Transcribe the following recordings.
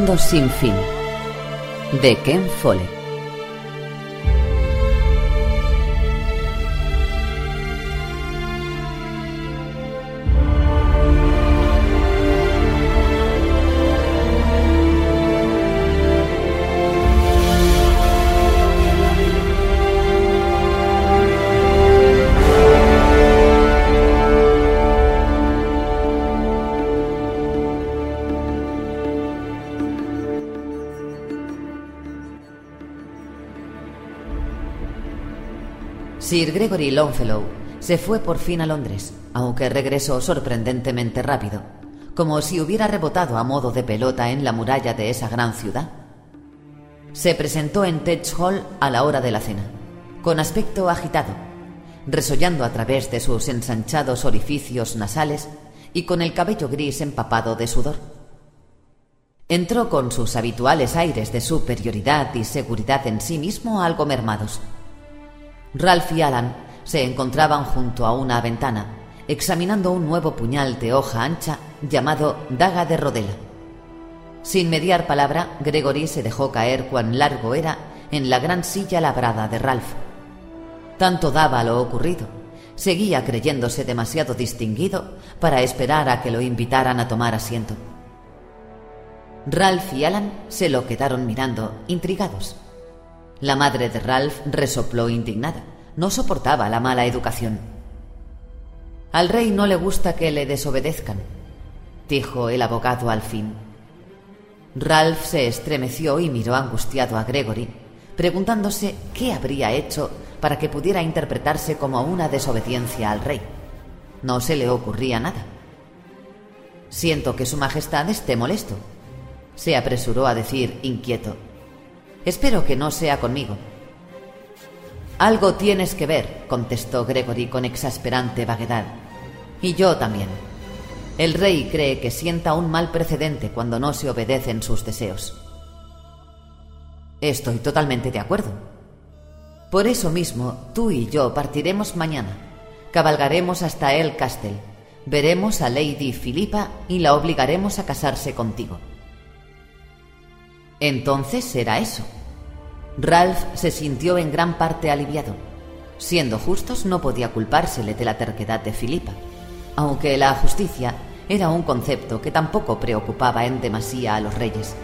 Un mundo sin fin. De Ken Follett. Gregory Longfellow se fue por fin a Londres, aunque regresó sorprendentemente rápido, como si hubiera rebotado a modo de pelota en la muralla de esa gran ciudad. Se presentó en Tedge Hall a la hora de la cena, con aspecto agitado, resollando a través de sus ensanchados orificios nasales y con el cabello gris empapado de sudor. Entró con sus habituales aires de superioridad y seguridad en sí mismo algo mermados Ralph y Alan se encontraban junto a una ventana, examinando un nuevo puñal de hoja ancha llamado daga de rodela. Sin mediar palabra, Gregory se dejó caer cuán largo era en la gran silla labrada de Ralph. Tanto daba lo ocurrido. Seguía creyéndose demasiado distinguido para esperar a que lo invitaran a tomar asiento. Ralph y Alan se lo quedaron mirando, intrigados. La madre de Ralph resopló indignada. No soportaba la mala educación. Al rey no le gusta que le desobedezcan, dijo el abogado al fin. Ralph se estremeció y miró angustiado a Gregory, preguntándose qué habría hecho para que pudiera interpretarse como una desobediencia al rey. No se le ocurría nada. Siento que Su Majestad esté molesto, se apresuró a decir inquieto. Espero que no sea conmigo. Algo tienes que ver, contestó Gregory con exasperante vaguedad. Y yo también. El rey cree que sienta un mal precedente cuando no se obedecen sus deseos. Estoy totalmente de acuerdo. Por eso mismo, tú y yo partiremos mañana. Cabalgaremos hasta El Castle. Veremos a Lady Philippa y la obligaremos a casarse contigo. Entonces será eso. Ralph se sintió en gran parte aliviado. Siendo justos, no podía culpársele de la terquedad de Filipa, aunque la justicia era un concepto que tampoco preocupaba en demasía a los reyes.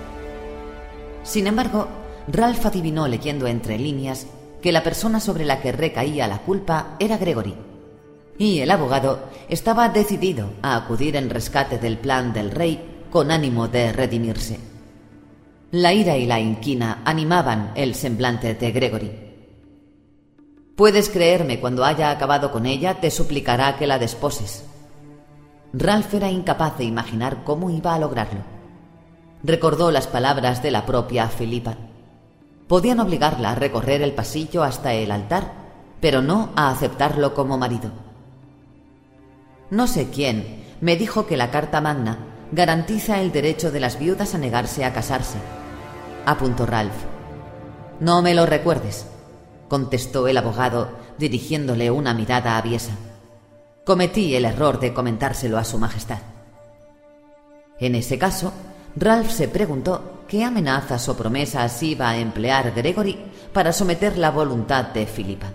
Sin embargo, Ralph adivinó leyendo entre líneas que la persona sobre la que recaía la culpa era Gregory, y el abogado estaba decidido a acudir en rescate del plan del rey con ánimo de redimirse. La ira y la inquina animaban el semblante de Gregory. Puedes creerme, cuando haya acabado con ella, te suplicará que la desposes. Ralph era incapaz de imaginar cómo iba a lograrlo. Recordó las palabras de la propia Filipa. Podían obligarla a recorrer el pasillo hasta el altar, pero no a aceptarlo como marido. No sé quién me dijo que la Carta Magna garantiza el derecho de las viudas a negarse a casarse, apuntó Ralph. No me lo recuerdes, contestó el abogado, dirigiéndole una mirada aviesa. Cometí el error de comentárselo a Su Majestad. En ese caso, Ralph se preguntó qué amenazas o promesas iba a emplear Gregory para someter la voluntad de Filipa.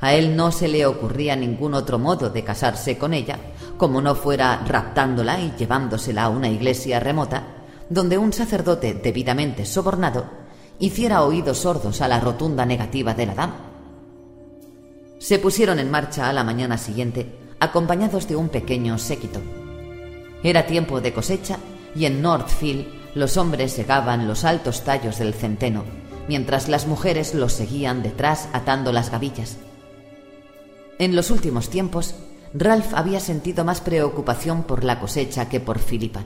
A él no se le ocurría ningún otro modo de casarse con ella, como no fuera raptándola y llevándosela a una iglesia remota, donde un sacerdote debidamente sobornado hiciera oídos sordos a la rotunda negativa de la dama. Se pusieron en marcha a la mañana siguiente, acompañados de un pequeño séquito. Era tiempo de cosecha y en Northfield los hombres segaban los altos tallos del centeno, mientras las mujeres los seguían detrás atando las gavillas. En los últimos tiempos, Ralph había sentido más preocupación por la cosecha que por Filipa.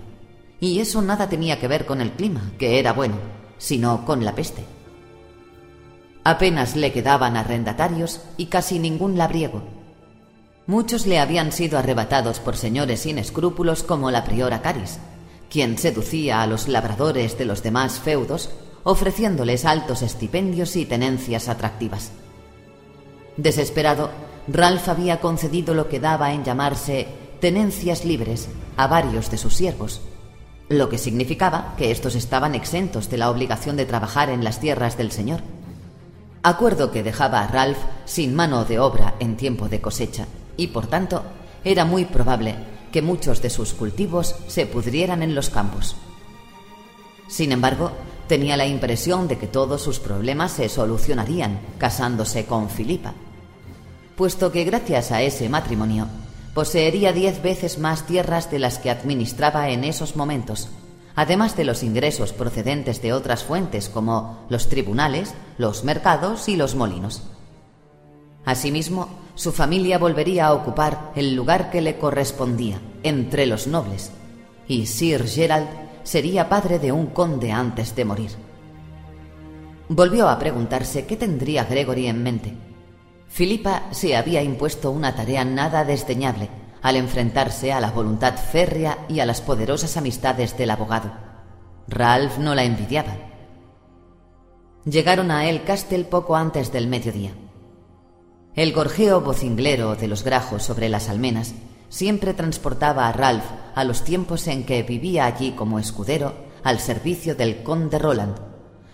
Y eso nada tenía que ver con el clima, que era bueno, sino con la peste. Apenas le quedaban arrendatarios y casi ningún labriego. Muchos le habían sido arrebatados por señores sin escrúpulos como la priora Caris, quien seducía a los labradores de los demás feudos ofreciéndoles altos estipendios y tenencias atractivas. Desesperado, Ralph había concedido lo que daba en llamarse tenencias libres a varios de sus siervos, lo que significaba que estos estaban exentos de la obligación de trabajar en las tierras del Señor. Acuerdo que dejaba a Ralph sin mano de obra en tiempo de cosecha, y por tanto era muy probable que muchos de sus cultivos se pudrieran en los campos. Sin embargo, tenía la impresión de que todos sus problemas se solucionarían casándose con Filipa, puesto que gracias a ese matrimonio poseería diez veces más tierras de las que administraba en esos momentos, además de los ingresos procedentes de otras fuentes como los tribunales, los mercados y los molinos. Asimismo, su familia volvería a ocupar el lugar que le correspondía entre los nobles, y Sir Gerald sería padre de un conde antes de morir. Volvió a preguntarse qué tendría Gregory en mente. Filipa se había impuesto una tarea nada desdeñable al enfrentarse a la voluntad férrea y a las poderosas amistades del abogado. Ralph no la envidiaba. Llegaron a El Castel poco antes del mediodía. El gorjeo vocinglero de los grajos sobre las almenas siempre transportaba a Ralph a los tiempos en que vivía allí como escudero al servicio del conde Roland,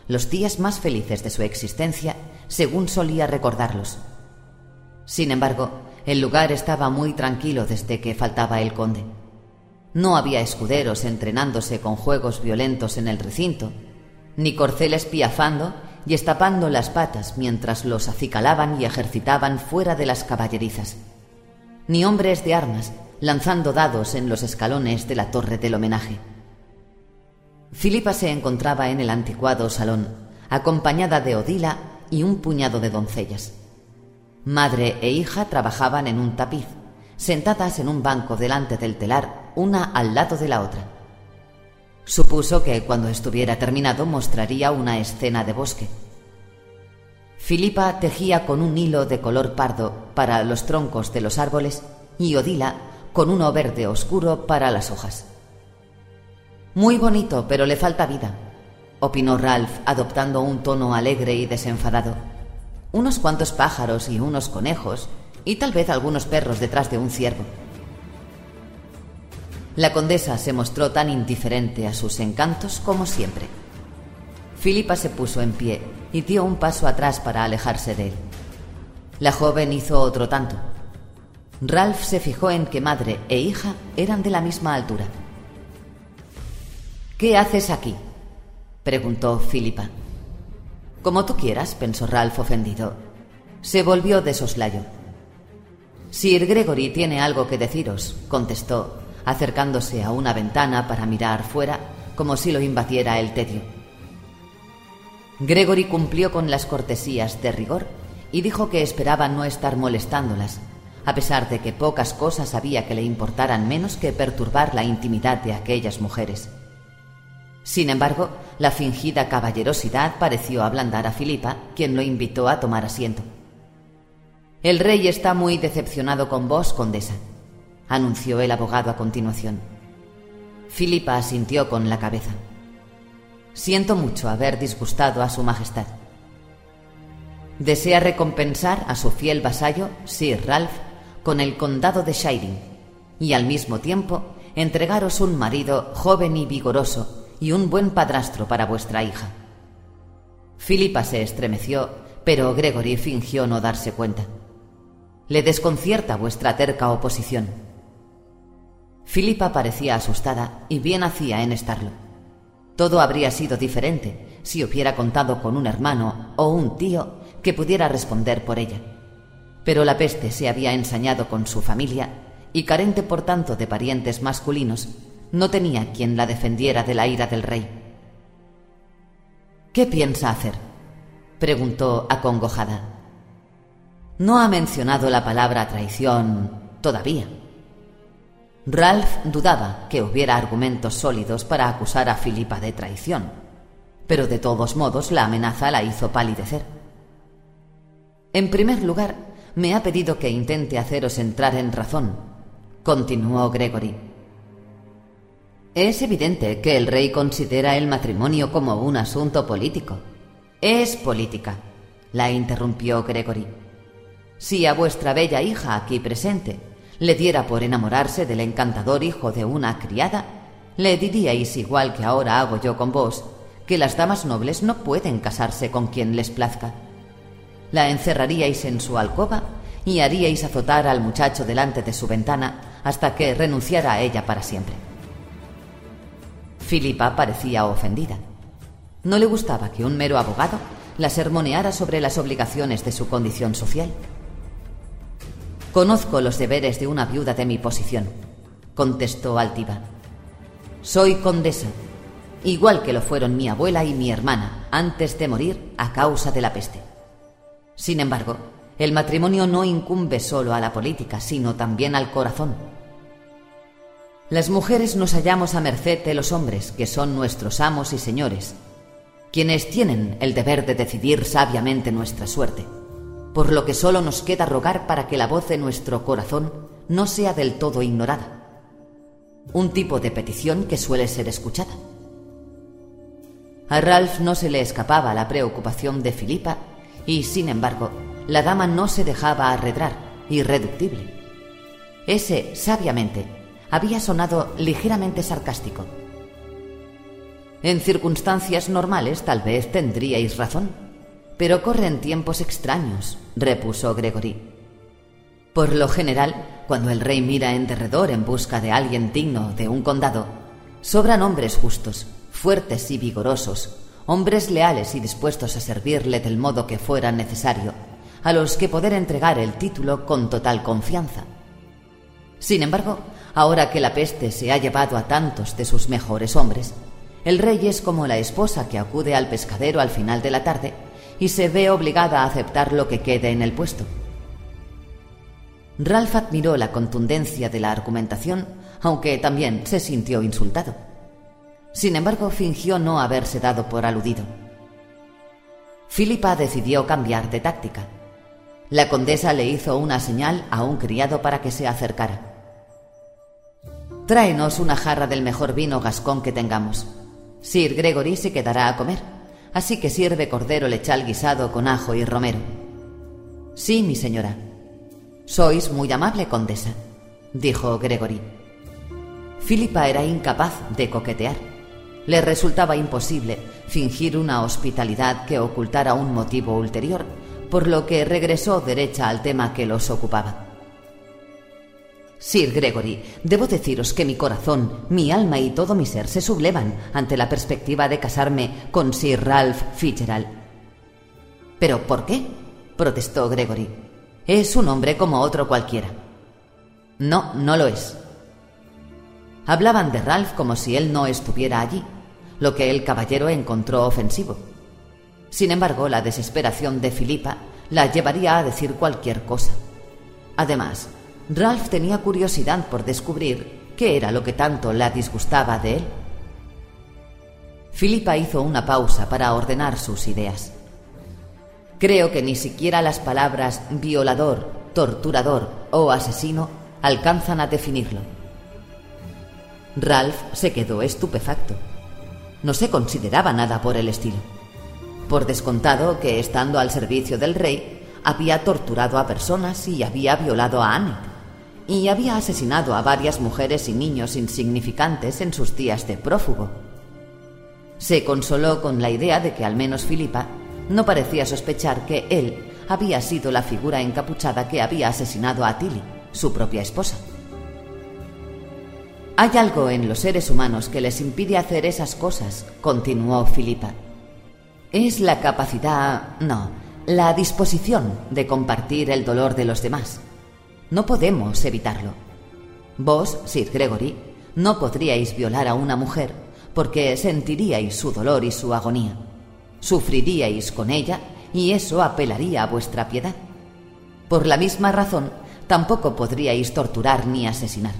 los días más felices de su existencia, según solía recordarlos. Sin embargo, el lugar estaba muy tranquilo desde que faltaba el conde. No había escuderos entrenándose con juegos violentos en el recinto, ni corceles piafando y estapando las patas mientras los acicalaban y ejercitaban fuera de las caballerizas, ni hombres de armas lanzando dados en los escalones de la torre del homenaje. Filipa se encontraba en el anticuado salón, acompañada de Odila y un puñado de doncellas. Madre e hija trabajaban en un tapiz, sentadas en un banco delante del telar, una al lado de la otra. Supuso que cuando estuviera terminado mostraría una escena de bosque. Filipa tejía con un hilo de color pardo para los troncos de los árboles y Odila con uno verde oscuro para las hojas. Muy bonito, pero le falta vida, opinó Ralph, adoptando un tono alegre y desenfadado. Unos cuantos pájaros y unos conejos, y tal vez algunos perros detrás de un ciervo. La condesa se mostró tan indiferente a sus encantos como siempre. Filipa se puso en pie y dio un paso atrás para alejarse de él. La joven hizo otro tanto. Ralph se fijó en que madre e hija eran de la misma altura. ¿Qué haces aquí? preguntó Filipa. Como tú quieras, pensó Ralph ofendido. Se volvió de soslayo. Sir Gregory tiene algo que deciros, contestó, acercándose a una ventana para mirar fuera, como si lo invadiera el tedio. Gregory cumplió con las cortesías de rigor y dijo que esperaba no estar molestándolas, a pesar de que pocas cosas había que le importaran menos que perturbar la intimidad de aquellas mujeres. Sin embargo, la fingida caballerosidad pareció ablandar a Filipa, quien lo invitó a tomar asiento. El rey está muy decepcionado con vos, condesa, anunció el abogado a continuación. Filipa asintió con la cabeza. Siento mucho haber disgustado a Su Majestad. Desea recompensar a su fiel vasallo, Sir Ralph, con el condado de Shiring, y al mismo tiempo entregaros un marido joven y vigoroso y un buen padrastro para vuestra hija. Filipa se estremeció, pero Gregory fingió no darse cuenta. Le desconcierta vuestra terca oposición. Filipa parecía asustada y bien hacía en estarlo. Todo habría sido diferente si hubiera contado con un hermano o un tío que pudiera responder por ella. Pero la peste se había ensañado con su familia y carente por tanto de parientes masculinos, no tenía quien la defendiera de la ira del rey. ¿Qué piensa hacer? preguntó acongojada. No ha mencionado la palabra traición todavía. Ralph dudaba que hubiera argumentos sólidos para acusar a Filipa de traición, pero de todos modos la amenaza la hizo palidecer. En primer lugar, me ha pedido que intente haceros entrar en razón, continuó Gregory. Es evidente que el rey considera el matrimonio como un asunto político. Es política, la interrumpió Gregory. Si a vuestra bella hija aquí presente le diera por enamorarse del encantador hijo de una criada, le diríais igual que ahora hago yo con vos, que las damas nobles no pueden casarse con quien les plazca. La encerraríais en su alcoba y haríais azotar al muchacho delante de su ventana hasta que renunciara a ella para siempre. Filipa parecía ofendida. No le gustaba que un mero abogado la sermoneara sobre las obligaciones de su condición social. Conozco los deberes de una viuda de mi posición, contestó altiva. Soy condesa, igual que lo fueron mi abuela y mi hermana antes de morir a causa de la peste. Sin embargo, el matrimonio no incumbe solo a la política, sino también al corazón. Las mujeres nos hallamos a merced de los hombres, que son nuestros amos y señores, quienes tienen el deber de decidir sabiamente nuestra suerte, por lo que solo nos queda rogar para que la voz de nuestro corazón no sea del todo ignorada. Un tipo de petición que suele ser escuchada. A Ralph no se le escapaba la preocupación de Filipa y, sin embargo, la dama no se dejaba arredrar, irreductible. Ese, sabiamente, había sonado ligeramente sarcástico. En circunstancias normales tal vez tendríais razón, pero corren tiempos extraños, repuso Gregory. Por lo general, cuando el rey mira en derredor en busca de alguien digno de un condado, sobran hombres justos, fuertes y vigorosos, hombres leales y dispuestos a servirle del modo que fuera necesario, a los que poder entregar el título con total confianza. Sin embargo, ahora que la peste se ha llevado a tantos de sus mejores hombres, el rey es como la esposa que acude al pescadero al final de la tarde y se ve obligada a aceptar lo que quede en el puesto. Ralph admiró la contundencia de la argumentación, aunque también se sintió insultado. Sin embargo, fingió no haberse dado por aludido. Filipa decidió cambiar de táctica. La condesa le hizo una señal a un criado para que se acercara. Tráenos una jarra del mejor vino gascón que tengamos. Sir Gregory se quedará a comer, así que sirve cordero lechal guisado con ajo y romero. Sí, mi señora. Sois muy amable, condesa, dijo Gregory. Filipa era incapaz de coquetear. Le resultaba imposible fingir una hospitalidad que ocultara un motivo ulterior, por lo que regresó derecha al tema que los ocupaba. Sir Gregory, debo deciros que mi corazón, mi alma y todo mi ser se sublevan ante la perspectiva de casarme con Sir Ralph Fitzgerald. ¿Pero por qué? protestó Gregory. Es un hombre como otro cualquiera. No, no lo es. Hablaban de Ralph como si él no estuviera allí, lo que el caballero encontró ofensivo. Sin embargo, la desesperación de Filipa la llevaría a decir cualquier cosa. Además, Ralph tenía curiosidad por descubrir qué era lo que tanto la disgustaba de él. Filipa hizo una pausa para ordenar sus ideas. Creo que ni siquiera las palabras violador, torturador o asesino alcanzan a definirlo. Ralph se quedó estupefacto. No se consideraba nada por el estilo. Por descontado que, estando al servicio del rey, había torturado a personas y había violado a Anne y había asesinado a varias mujeres y niños insignificantes en sus días de prófugo. Se consoló con la idea de que al menos Filipa no parecía sospechar que él había sido la figura encapuchada que había asesinado a Tilly, su propia esposa. Hay algo en los seres humanos que les impide hacer esas cosas, continuó Filipa. Es la capacidad, no, la disposición de compartir el dolor de los demás. No podemos evitarlo. Vos, Sir Gregory, no podríais violar a una mujer porque sentiríais su dolor y su agonía. Sufriríais con ella y eso apelaría a vuestra piedad. Por la misma razón, tampoco podríais torturar ni asesinar.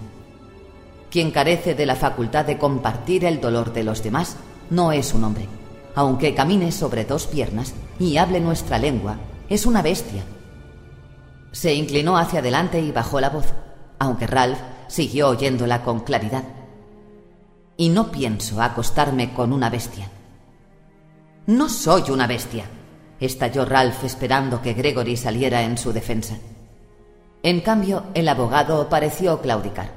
Quien carece de la facultad de compartir el dolor de los demás no es un hombre. Aunque camine sobre dos piernas y hable nuestra lengua, es una bestia se inclinó hacia adelante y bajó la voz, aunque Ralph siguió oyéndola con claridad. Y no pienso acostarme con una bestia. No soy una bestia, estalló Ralph esperando que Gregory saliera en su defensa. En cambio, el abogado pareció claudicar.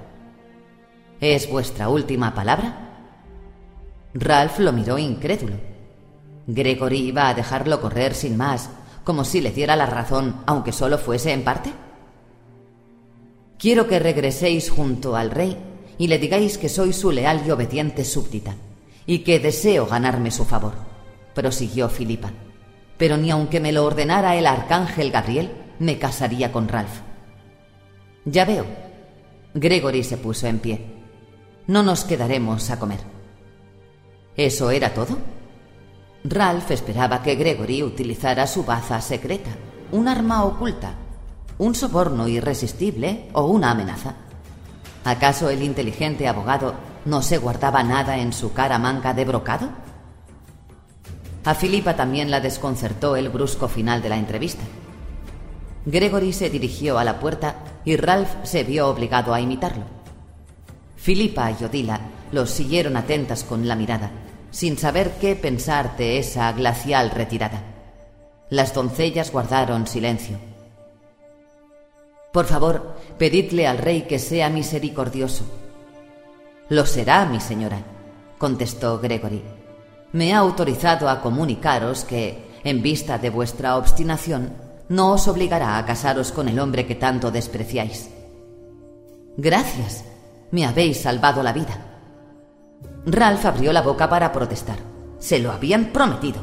¿Es vuestra última palabra? Ralph lo miró incrédulo. ¿Gregory iba a dejarlo correr sin más, como si le diera la razón, aunque solo fuese en parte? Quiero que regreséis junto al rey y le digáis que soy su leal y obediente súbdita, y que deseo ganarme su favor, prosiguió Filipa. Pero ni aunque me lo ordenara el arcángel Gabriel, me casaría con Ralph. Ya veo. Gregory se puso en pie. No nos quedaremos a comer. ¿Eso era todo? Ralph esperaba que Gregory utilizara su baza secreta, un arma oculta, un soborno irresistible o una amenaza. ¿Acaso el inteligente abogado no se guardaba nada en su cara manca de brocado? A Filipa también la desconcertó el brusco final de la entrevista. Gregory se dirigió a la puerta y Ralph se vio obligado a imitarlo. Filipa y Odila los siguieron atentas con la mirada, sin saber qué pensar de esa glacial retirada. Las doncellas guardaron silencio. Por favor, pedidle al rey que sea misericordioso. Lo será, mi señora, contestó Gregory. Me ha autorizado a comunicaros que, en vista de vuestra obstinación, no os obligará a casaros con el hombre que tanto despreciáis. Gracias, me habéis salvado la vida. Ralph abrió la boca para protestar. Se lo habían prometido.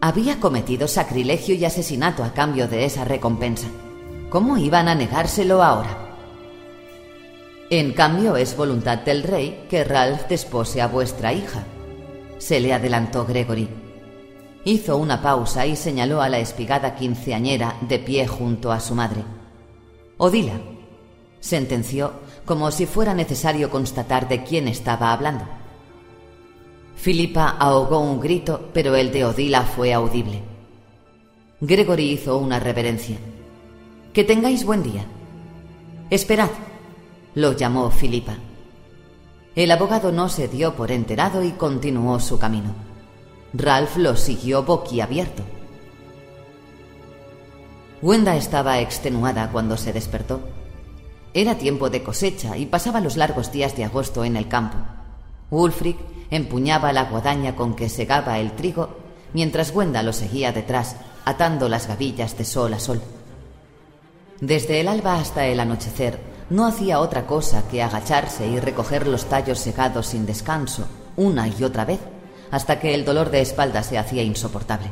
Había cometido sacrilegio y asesinato a cambio de esa recompensa. ¿Cómo iban a negárselo ahora? En cambio, es voluntad del rey que Ralph despose a vuestra hija. Se le adelantó Gregory. Hizo una pausa y señaló a la espigada quinceañera de pie junto a su madre. Odila, sentenció como si fuera necesario constatar de quién estaba hablando. Filipa ahogó un grito, pero el de Odila fue audible. Gregory hizo una reverencia. Que tengáis buen día. Esperad, lo llamó Filipa. El abogado no se dio por enterado y continuó su camino. Ralph lo siguió boquiabierto. Wenda estaba extenuada cuando se despertó. Era tiempo de cosecha y pasaba los largos días de agosto en el campo. Wulfric empuñaba la guadaña con que segaba el trigo, mientras Wenda lo seguía detrás, atando las gavillas de sol a sol. Desde el alba hasta el anochecer no hacía otra cosa que agacharse y recoger los tallos segados sin descanso, una y otra vez, hasta que el dolor de espalda se hacía insoportable.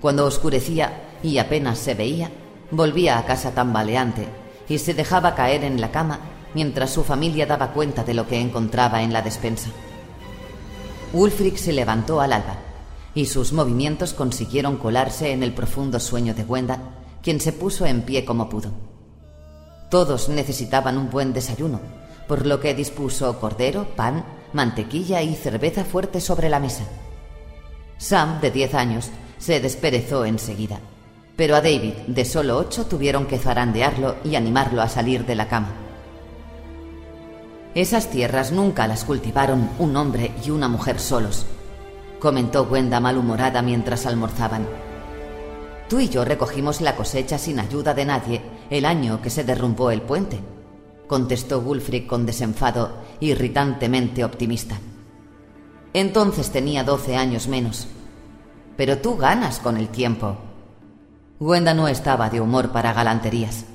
Cuando oscurecía y apenas se veía, volvía a casa tambaleante y se dejaba caer en la cama mientras su familia daba cuenta de lo que encontraba en la despensa. Wulfric se levantó al alba y sus movimientos consiguieron colarse en el profundo sueño de Wenda quien se puso en pie como pudo. Todos necesitaban un buen desayuno, por lo que dispuso cordero, pan, mantequilla y cerveza fuerte sobre la mesa. Sam, de diez años, se desperezó enseguida, pero a David, de solo ocho, tuvieron que zarandearlo y animarlo a salir de la cama. Esas tierras nunca las cultivaron un hombre y una mujer solos, comentó Wenda malhumorada mientras almorzaban. Tú y yo recogimos la cosecha sin ayuda de nadie el año que se derrumbó el puente, contestó Wulfric con desenfado, irritantemente optimista. Entonces tenía doce años menos. Pero tú ganas con el tiempo. Gwenda no estaba de humor para galanterías.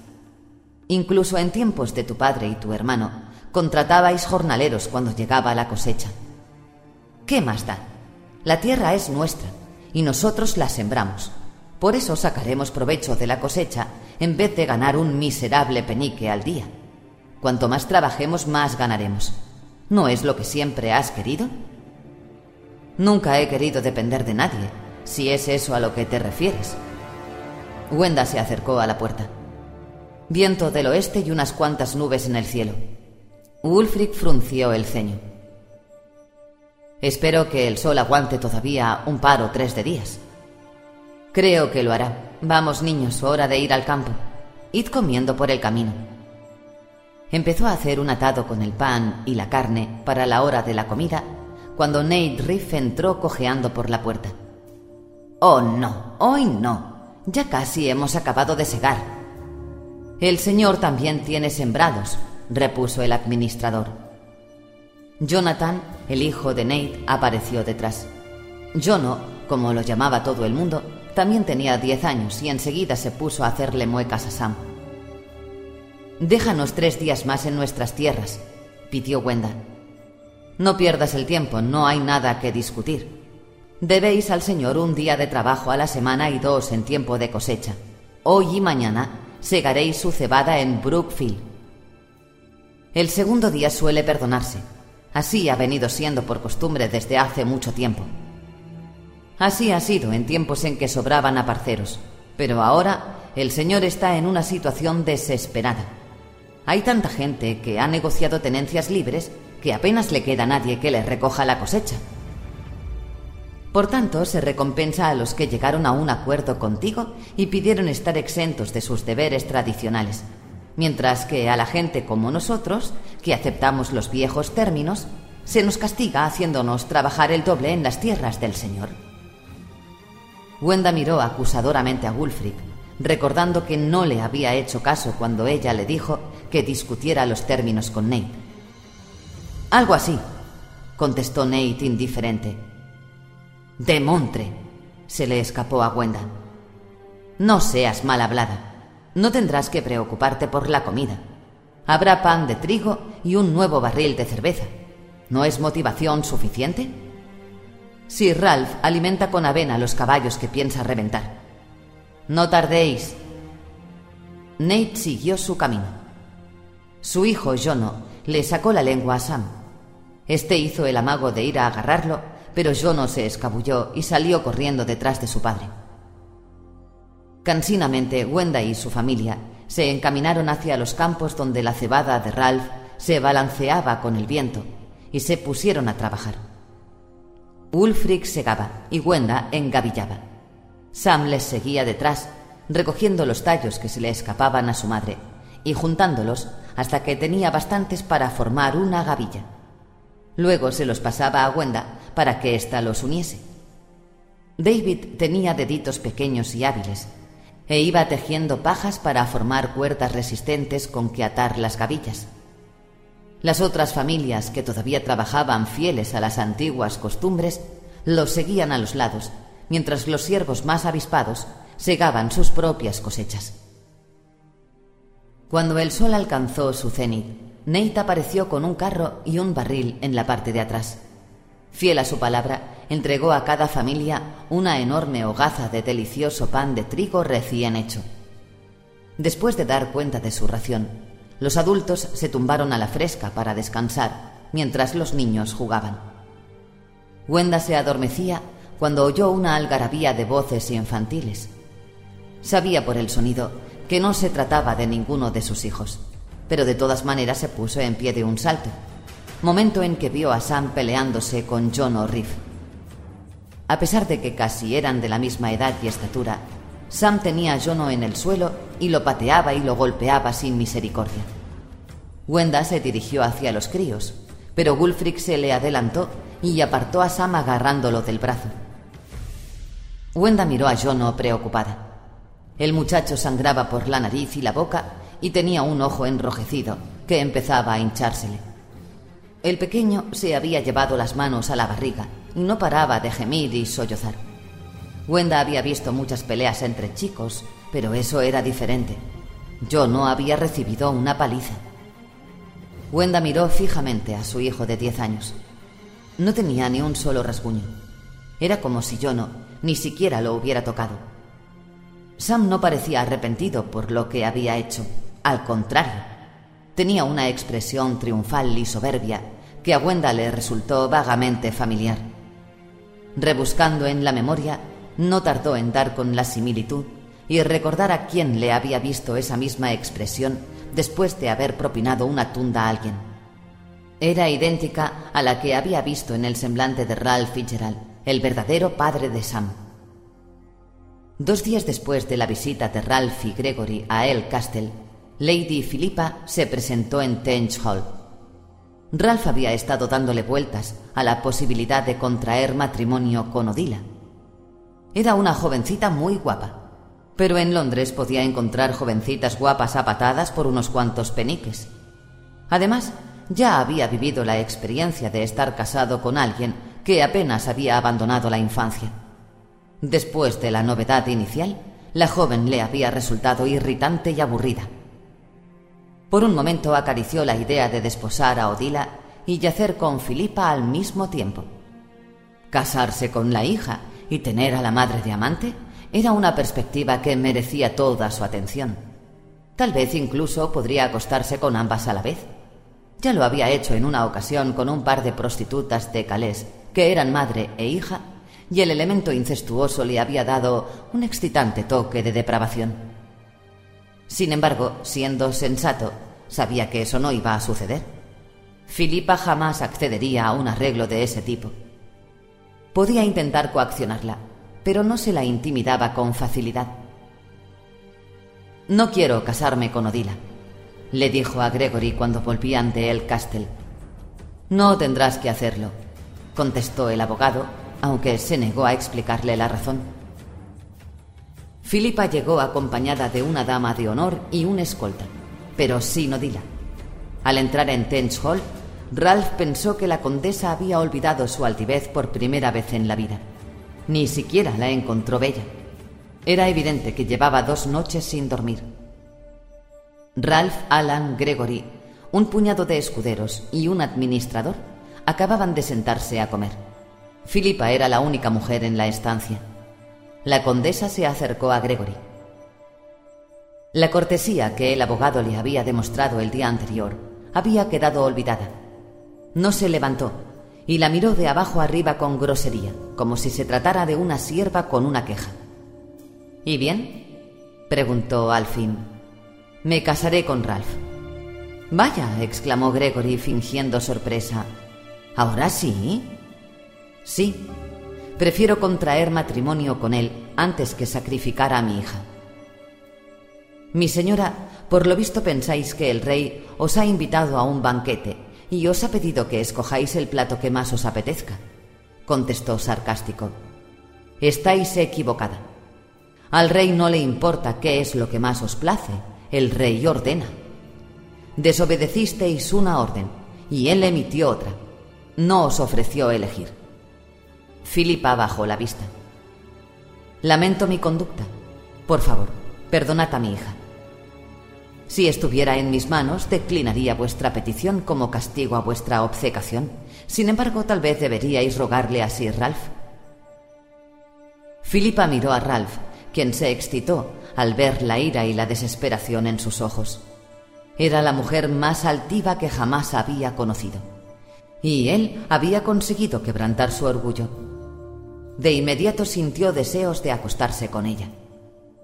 Incluso en tiempos de tu padre y tu hermano, contratabais jornaleros cuando llegaba la cosecha. ¿Qué más da? La tierra es nuestra y nosotros la sembramos. Por eso sacaremos provecho de la cosecha en vez de ganar un miserable penique al día. Cuanto más trabajemos, más ganaremos. ¿No es lo que siempre has querido? Nunca he querido depender de nadie, si es eso a lo que te refieres. Wenda se acercó a la puerta. Viento del oeste y unas cuantas nubes en el cielo. Wulfric frunció el ceño. Espero que el sol aguante todavía un par o tres de días. Creo que lo hará. Vamos, niños, hora de ir al campo. Id comiendo por el camino. Empezó a hacer un atado con el pan y la carne para la hora de la comida cuando Nate Riff entró cojeando por la puerta. Oh, no, hoy no. Ya casi hemos acabado de segar. El señor también tiene sembrados, repuso el administrador. Jonathan, el hijo de Nate, apareció detrás. Jono, como lo llamaba todo el mundo, también tenía diez años y enseguida se puso a hacerle muecas a Sam. Déjanos tres días más en nuestras tierras, pidió Wenda. No pierdas el tiempo, no hay nada que discutir. Debéis al Señor un día de trabajo a la semana y dos en tiempo de cosecha. Hoy y mañana segaréis su cebada en Brookfield. El segundo día suele perdonarse. Así ha venido siendo por costumbre desde hace mucho tiempo. Así ha sido en tiempos en que sobraban aparceros, pero ahora el Señor está en una situación desesperada. Hay tanta gente que ha negociado tenencias libres que apenas le queda nadie que le recoja la cosecha. Por tanto, se recompensa a los que llegaron a un acuerdo contigo y pidieron estar exentos de sus deberes tradicionales, mientras que a la gente como nosotros, que aceptamos los viejos términos, se nos castiga haciéndonos trabajar el doble en las tierras del Señor. Wenda miró acusadoramente a Wulfric, recordando que no le había hecho caso cuando ella le dijo que discutiera los términos con Nate. Algo así, contestó Nate indiferente. De Montre, se le escapó a Wenda. No seas mal hablada. No tendrás que preocuparte por la comida. Habrá pan de trigo y un nuevo barril de cerveza. ¿No es motivación suficiente? Si Ralph alimenta con avena los caballos que piensa reventar. No tardéis. Nate siguió su camino. Su hijo, Jono, le sacó la lengua a Sam. Este hizo el amago de ir a agarrarlo, pero Jono se escabulló y salió corriendo detrás de su padre. Cansinamente, Wenda y su familia se encaminaron hacia los campos donde la cebada de Ralph se balanceaba con el viento y se pusieron a trabajar. Ulfric segaba y Wenda engavillaba. Sam les seguía detrás, recogiendo los tallos que se le escapaban a su madre y juntándolos hasta que tenía bastantes para formar una gavilla. Luego se los pasaba a Wenda para que ésta los uniese. David tenía deditos pequeños y hábiles e iba tejiendo pajas para formar cuerdas resistentes con que atar las gavillas. Las otras familias que todavía trabajaban fieles a las antiguas costumbres los seguían a los lados, mientras los siervos más avispados segaban sus propias cosechas. Cuando el sol alcanzó su cenit, Nate apareció con un carro y un barril en la parte de atrás. Fiel a su palabra, entregó a cada familia una enorme hogaza de delicioso pan de trigo recién hecho. Después de dar cuenta de su ración, los adultos se tumbaron a la fresca para descansar, mientras los niños jugaban. Wenda se adormecía cuando oyó una algarabía de voces infantiles. Sabía por el sonido que no se trataba de ninguno de sus hijos, pero de todas maneras se puso en pie de un salto, momento en que vio a Sam peleándose con John O'Reilly. A pesar de que casi eran de la misma edad y estatura, Sam tenía a Jono en el suelo y lo pateaba y lo golpeaba sin misericordia. Wenda se dirigió hacia los críos, pero Wulfric se le adelantó y apartó a Sam agarrándolo del brazo. Wenda miró a Jono preocupada. El muchacho sangraba por la nariz y la boca y tenía un ojo enrojecido que empezaba a hinchársele. El pequeño se había llevado las manos a la barriga y no paraba de gemir y sollozar. Wenda había visto muchas peleas entre chicos, pero eso era diferente. Yo no había recibido una paliza. Wenda miró fijamente a su hijo de diez años. No tenía ni un solo rasguño. Era como si yo no, ni siquiera lo hubiera tocado. Sam no parecía arrepentido por lo que había hecho. Al contrario, tenía una expresión triunfal y soberbia que a Wenda le resultó vagamente familiar. Rebuscando en la memoria, no tardó en dar con la similitud y recordar a quién le había visto esa misma expresión después de haber propinado una tunda a alguien. Era idéntica a la que había visto en el semblante de Ralph Fitzgerald, el verdadero padre de Sam. Dos días después de la visita de Ralph y Gregory a El Castle, Lady Philippa se presentó en Tench Hall. Ralph había estado dándole vueltas a la posibilidad de contraer matrimonio con Odila, era una jovencita muy guapa, pero en Londres podía encontrar jovencitas guapas a patadas por unos cuantos peniques. Además, ya había vivido la experiencia de estar casado con alguien que apenas había abandonado la infancia. Después de la novedad inicial, la joven le había resultado irritante y aburrida. Por un momento acarició la idea de desposar a Odila y yacer con Filipa al mismo tiempo. Casarse con la hija y tener a la madre de amante era una perspectiva que merecía toda su atención. Tal vez incluso podría acostarse con ambas a la vez. Ya lo había hecho en una ocasión con un par de prostitutas de Calais, que eran madre e hija, y el elemento incestuoso le había dado un excitante toque de depravación. Sin embargo, siendo sensato, sabía que eso no iba a suceder. Filipa jamás accedería a un arreglo de ese tipo. Podía intentar coaccionarla, pero no se la intimidaba con facilidad. No quiero casarme con Odila, le dijo a Gregory cuando volvían de El Castle. No tendrás que hacerlo, contestó el abogado, aunque se negó a explicarle la razón. Filipa llegó acompañada de una dama de honor y un escolta, pero sin Odila. Al entrar en Tench Hall, Ralph pensó que la condesa había olvidado su altivez por primera vez en la vida. Ni siquiera la encontró bella. Era evidente que llevaba dos noches sin dormir. Ralph, Alan, Gregory, un puñado de escuderos y un administrador acababan de sentarse a comer. Filipa era la única mujer en la estancia. La condesa se acercó a Gregory. La cortesía que el abogado le había demostrado el día anterior había quedado olvidada. No se levantó y la miró de abajo arriba con grosería, como si se tratara de una sierva con una queja. ¿Y bien? preguntó al fin. Me casaré con Ralph. Vaya, exclamó Gregory fingiendo sorpresa. ¿Ahora sí? Sí. Prefiero contraer matrimonio con él antes que sacrificar a mi hija. Mi señora, por lo visto pensáis que el rey os ha invitado a un banquete y os ha pedido que escojáis el plato que más os apetezca, contestó sarcástico. Estáis equivocada. Al rey no le importa qué es lo que más os place, el rey ordena. Desobedecisteis una orden y él emitió otra. No os ofreció elegir. Filipa bajó la vista. Lamento mi conducta. Por favor, perdonad a mi hija. Si estuviera en mis manos, declinaría vuestra petición como castigo a vuestra obcecación. Sin embargo, tal vez deberíais rogarle así, Ralph. Filipa miró a Ralph, quien se excitó al ver la ira y la desesperación en sus ojos. Era la mujer más altiva que jamás había conocido. Y él había conseguido quebrantar su orgullo. De inmediato sintió deseos de acostarse con ella.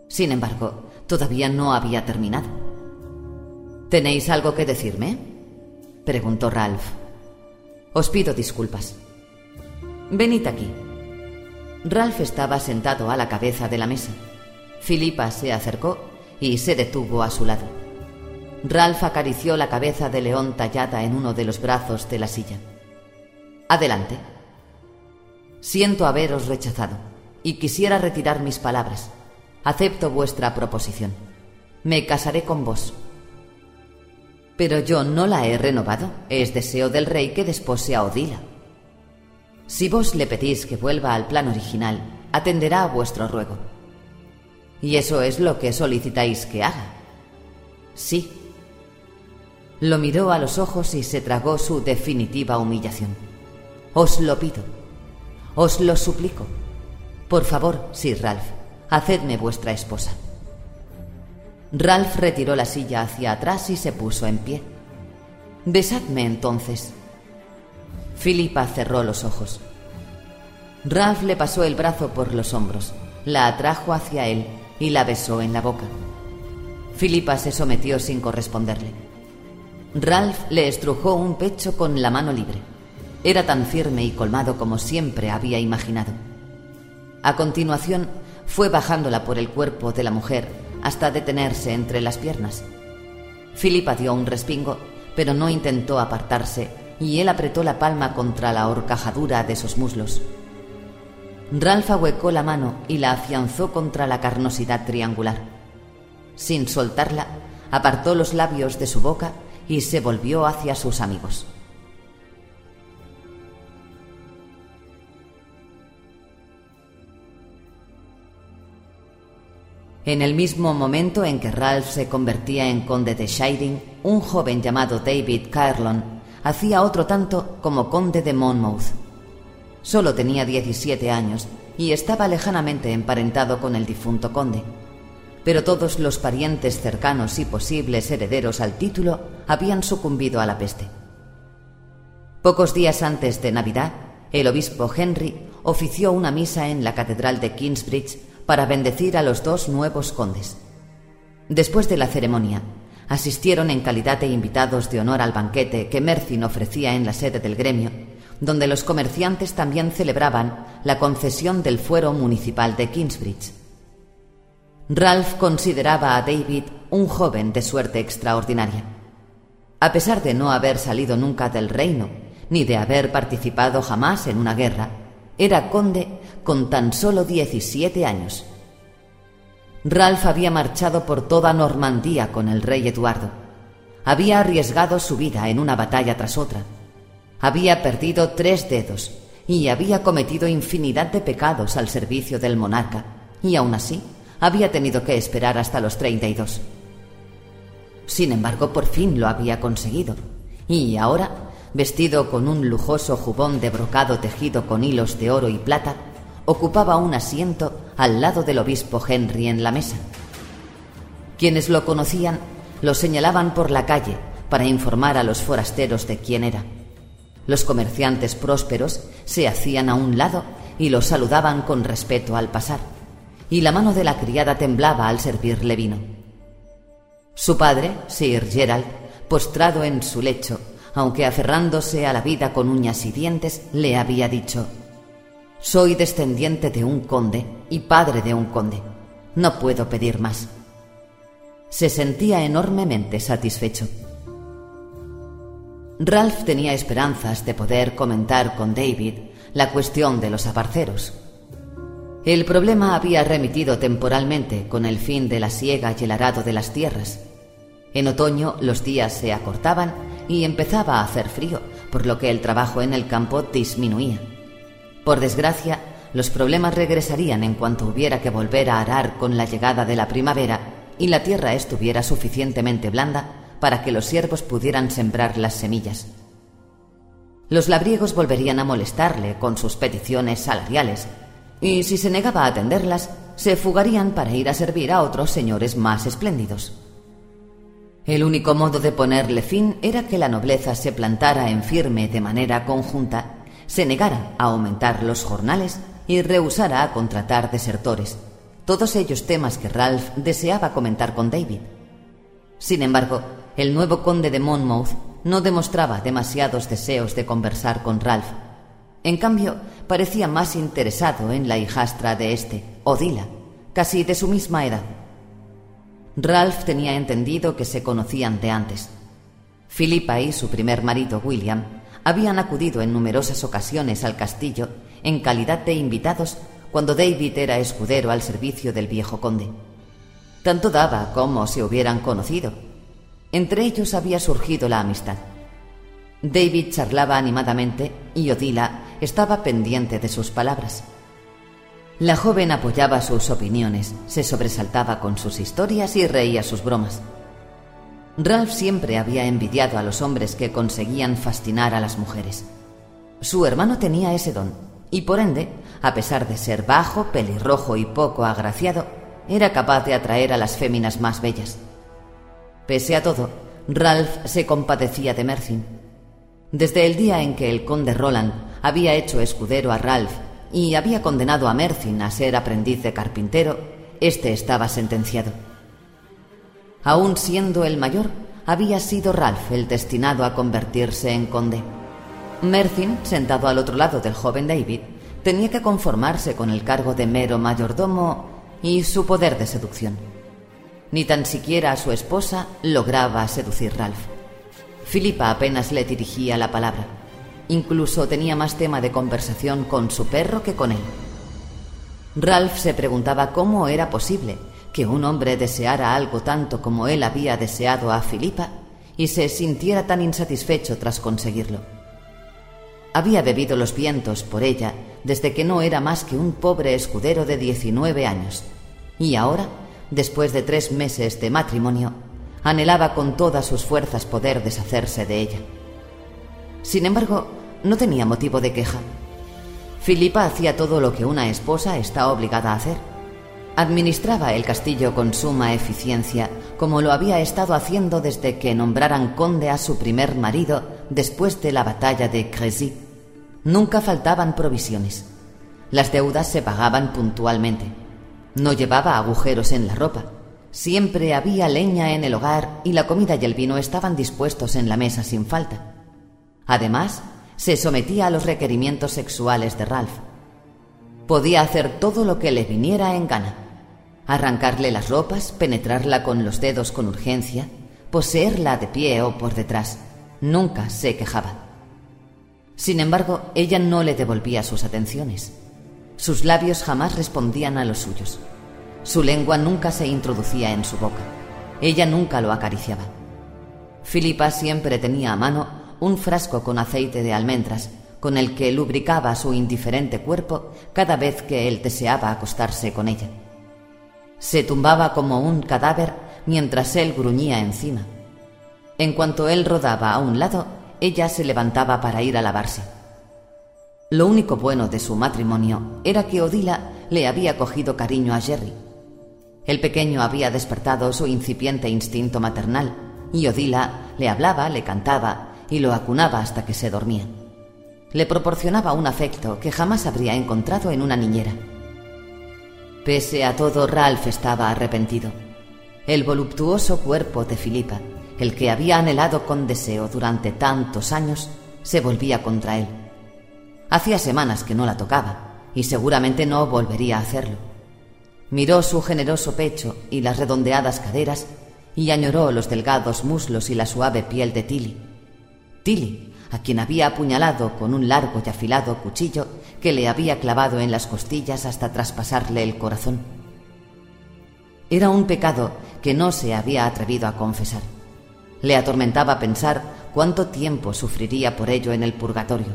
Sin embargo, todavía no había terminado. ¿Tenéis algo que decirme? preguntó Ralph. Os pido disculpas. Venid aquí. Ralph estaba sentado a la cabeza de la mesa. Filipa se acercó y se detuvo a su lado. Ralph acarició la cabeza de león tallada en uno de los brazos de la silla. Adelante. Siento haberos rechazado y quisiera retirar mis palabras. Acepto vuestra proposición. Me casaré con vos. Pero yo no la he renovado. Es deseo del rey que despose a Odila. Si vos le pedís que vuelva al plan original, atenderá a vuestro ruego. Y eso es lo que solicitáis que haga. Sí. Lo miró a los ojos y se tragó su definitiva humillación. Os lo pido. Os lo suplico. Por favor, Sir Ralph, hacedme vuestra esposa. Ralph retiró la silla hacia atrás y se puso en pie. Besadme entonces. Filipa cerró los ojos. Ralph le pasó el brazo por los hombros, la atrajo hacia él y la besó en la boca. Filipa se sometió sin corresponderle. Ralph le estrujó un pecho con la mano libre. Era tan firme y colmado como siempre había imaginado. A continuación, fue bajándola por el cuerpo de la mujer hasta detenerse entre las piernas. Filipa dio un respingo, pero no intentó apartarse y él apretó la palma contra la horcajadura de sus muslos. Ralph ahuecó la mano y la afianzó contra la carnosidad triangular. Sin soltarla, apartó los labios de su boca y se volvió hacia sus amigos. En el mismo momento en que Ralph se convertía en conde de Shiring, un joven llamado David Carlon hacía otro tanto como conde de Monmouth. Solo tenía 17 años y estaba lejanamente emparentado con el difunto conde. Pero todos los parientes cercanos y posibles herederos al título habían sucumbido a la peste. Pocos días antes de Navidad, el obispo Henry ofició una misa en la Catedral de Kingsbridge para bendecir a los dos nuevos condes. Después de la ceremonia, asistieron en calidad de invitados de honor al banquete que Mercin ofrecía en la sede del gremio, donde los comerciantes también celebraban la concesión del fuero municipal de Kingsbridge. Ralph consideraba a David un joven de suerte extraordinaria. A pesar de no haber salido nunca del reino, ni de haber participado jamás en una guerra, era conde con tan solo 17 años. Ralph había marchado por toda Normandía con el rey Eduardo. Había arriesgado su vida en una batalla tras otra. Había perdido tres dedos y había cometido infinidad de pecados al servicio del monarca, y aún así había tenido que esperar hasta los 32. Sin embargo, por fin lo había conseguido, y ahora vestido con un lujoso jubón de brocado tejido con hilos de oro y plata, ocupaba un asiento al lado del obispo Henry en la mesa. Quienes lo conocían lo señalaban por la calle para informar a los forasteros de quién era. Los comerciantes prósperos se hacían a un lado y lo saludaban con respeto al pasar, y la mano de la criada temblaba al servirle vino. Su padre, Sir Gerald, postrado en su lecho, aunque aferrándose a la vida con uñas y dientes, le había dicho, Soy descendiente de un conde y padre de un conde. No puedo pedir más. Se sentía enormemente satisfecho. Ralph tenía esperanzas de poder comentar con David la cuestión de los aparceros. El problema había remitido temporalmente con el fin de la siega y el arado de las tierras. En otoño los días se acortaban y empezaba a hacer frío, por lo que el trabajo en el campo disminuía. Por desgracia, los problemas regresarían en cuanto hubiera que volver a arar con la llegada de la primavera y la tierra estuviera suficientemente blanda para que los siervos pudieran sembrar las semillas. Los labriegos volverían a molestarle con sus peticiones salariales, y si se negaba a atenderlas, se fugarían para ir a servir a otros señores más espléndidos. El único modo de ponerle fin era que la nobleza se plantara en firme de manera conjunta, se negara a aumentar los jornales y rehusara a contratar desertores, todos ellos temas que Ralph deseaba comentar con David. Sin embargo, el nuevo conde de Monmouth no demostraba demasiados deseos de conversar con Ralph. En cambio, parecía más interesado en la hijastra de éste, Odila, casi de su misma edad. Ralph tenía entendido que se conocían de antes. Philippa y su primer marido, William, habían acudido en numerosas ocasiones al castillo en calidad de invitados cuando David era escudero al servicio del viejo conde. Tanto daba como se hubieran conocido. Entre ellos había surgido la amistad. David charlaba animadamente y Odila estaba pendiente de sus palabras. La joven apoyaba sus opiniones, se sobresaltaba con sus historias y reía sus bromas. Ralph siempre había envidiado a los hombres que conseguían fascinar a las mujeres. Su hermano tenía ese don, y por ende, a pesar de ser bajo, pelirrojo y poco agraciado, era capaz de atraer a las féminas más bellas. Pese a todo, Ralph se compadecía de Mercin. Desde el día en que el conde Roland había hecho escudero a Ralph y había condenado a Mercin a ser aprendiz de carpintero, este estaba sentenciado. Aún siendo el mayor, había sido Ralph el destinado a convertirse en conde. Mercin, sentado al otro lado del joven David, tenía que conformarse con el cargo de mero mayordomo y su poder de seducción. Ni tan siquiera su esposa lograba seducir Ralph. Filipa apenas le dirigía la palabra. Incluso tenía más tema de conversación con su perro que con él. Ralph se preguntaba cómo era posible que un hombre deseara algo tanto como él había deseado a Filipa y se sintiera tan insatisfecho tras conseguirlo. Había bebido los vientos por ella desde que no era más que un pobre escudero de 19 años, y ahora, después de tres meses de matrimonio, anhelaba con todas sus fuerzas poder deshacerse de ella. Sin embargo, no tenía motivo de queja. Filipa hacía todo lo que una esposa está obligada a hacer. Administraba el castillo con suma eficiencia, como lo había estado haciendo desde que nombraran conde a su primer marido después de la batalla de Crécy. Nunca faltaban provisiones. Las deudas se pagaban puntualmente. No llevaba agujeros en la ropa. Siempre había leña en el hogar y la comida y el vino estaban dispuestos en la mesa sin falta. Además, se sometía a los requerimientos sexuales de Ralph. Podía hacer todo lo que le viniera en gana. Arrancarle las ropas, penetrarla con los dedos con urgencia, poseerla de pie o por detrás. Nunca se quejaba. Sin embargo, ella no le devolvía sus atenciones. Sus labios jamás respondían a los suyos. Su lengua nunca se introducía en su boca. Ella nunca lo acariciaba. Filipa siempre tenía a mano un frasco con aceite de almendras, con el que lubricaba su indiferente cuerpo cada vez que él deseaba acostarse con ella. Se tumbaba como un cadáver mientras él gruñía encima. En cuanto él rodaba a un lado, ella se levantaba para ir a lavarse. Lo único bueno de su matrimonio era que Odila le había cogido cariño a Jerry. El pequeño había despertado su incipiente instinto maternal y Odila le hablaba, le cantaba y lo acunaba hasta que se dormía. Le proporcionaba un afecto que jamás habría encontrado en una niñera. Pese a todo, Ralph estaba arrepentido. El voluptuoso cuerpo de Filipa, el que había anhelado con deseo durante tantos años, se volvía contra él. Hacía semanas que no la tocaba, y seguramente no volvería a hacerlo. Miró su generoso pecho y las redondeadas caderas, y añoró los delgados muslos y la suave piel de Tilly, Tilly, a quien había apuñalado con un largo y afilado cuchillo que le había clavado en las costillas hasta traspasarle el corazón. Era un pecado que no se había atrevido a confesar. Le atormentaba pensar cuánto tiempo sufriría por ello en el purgatorio.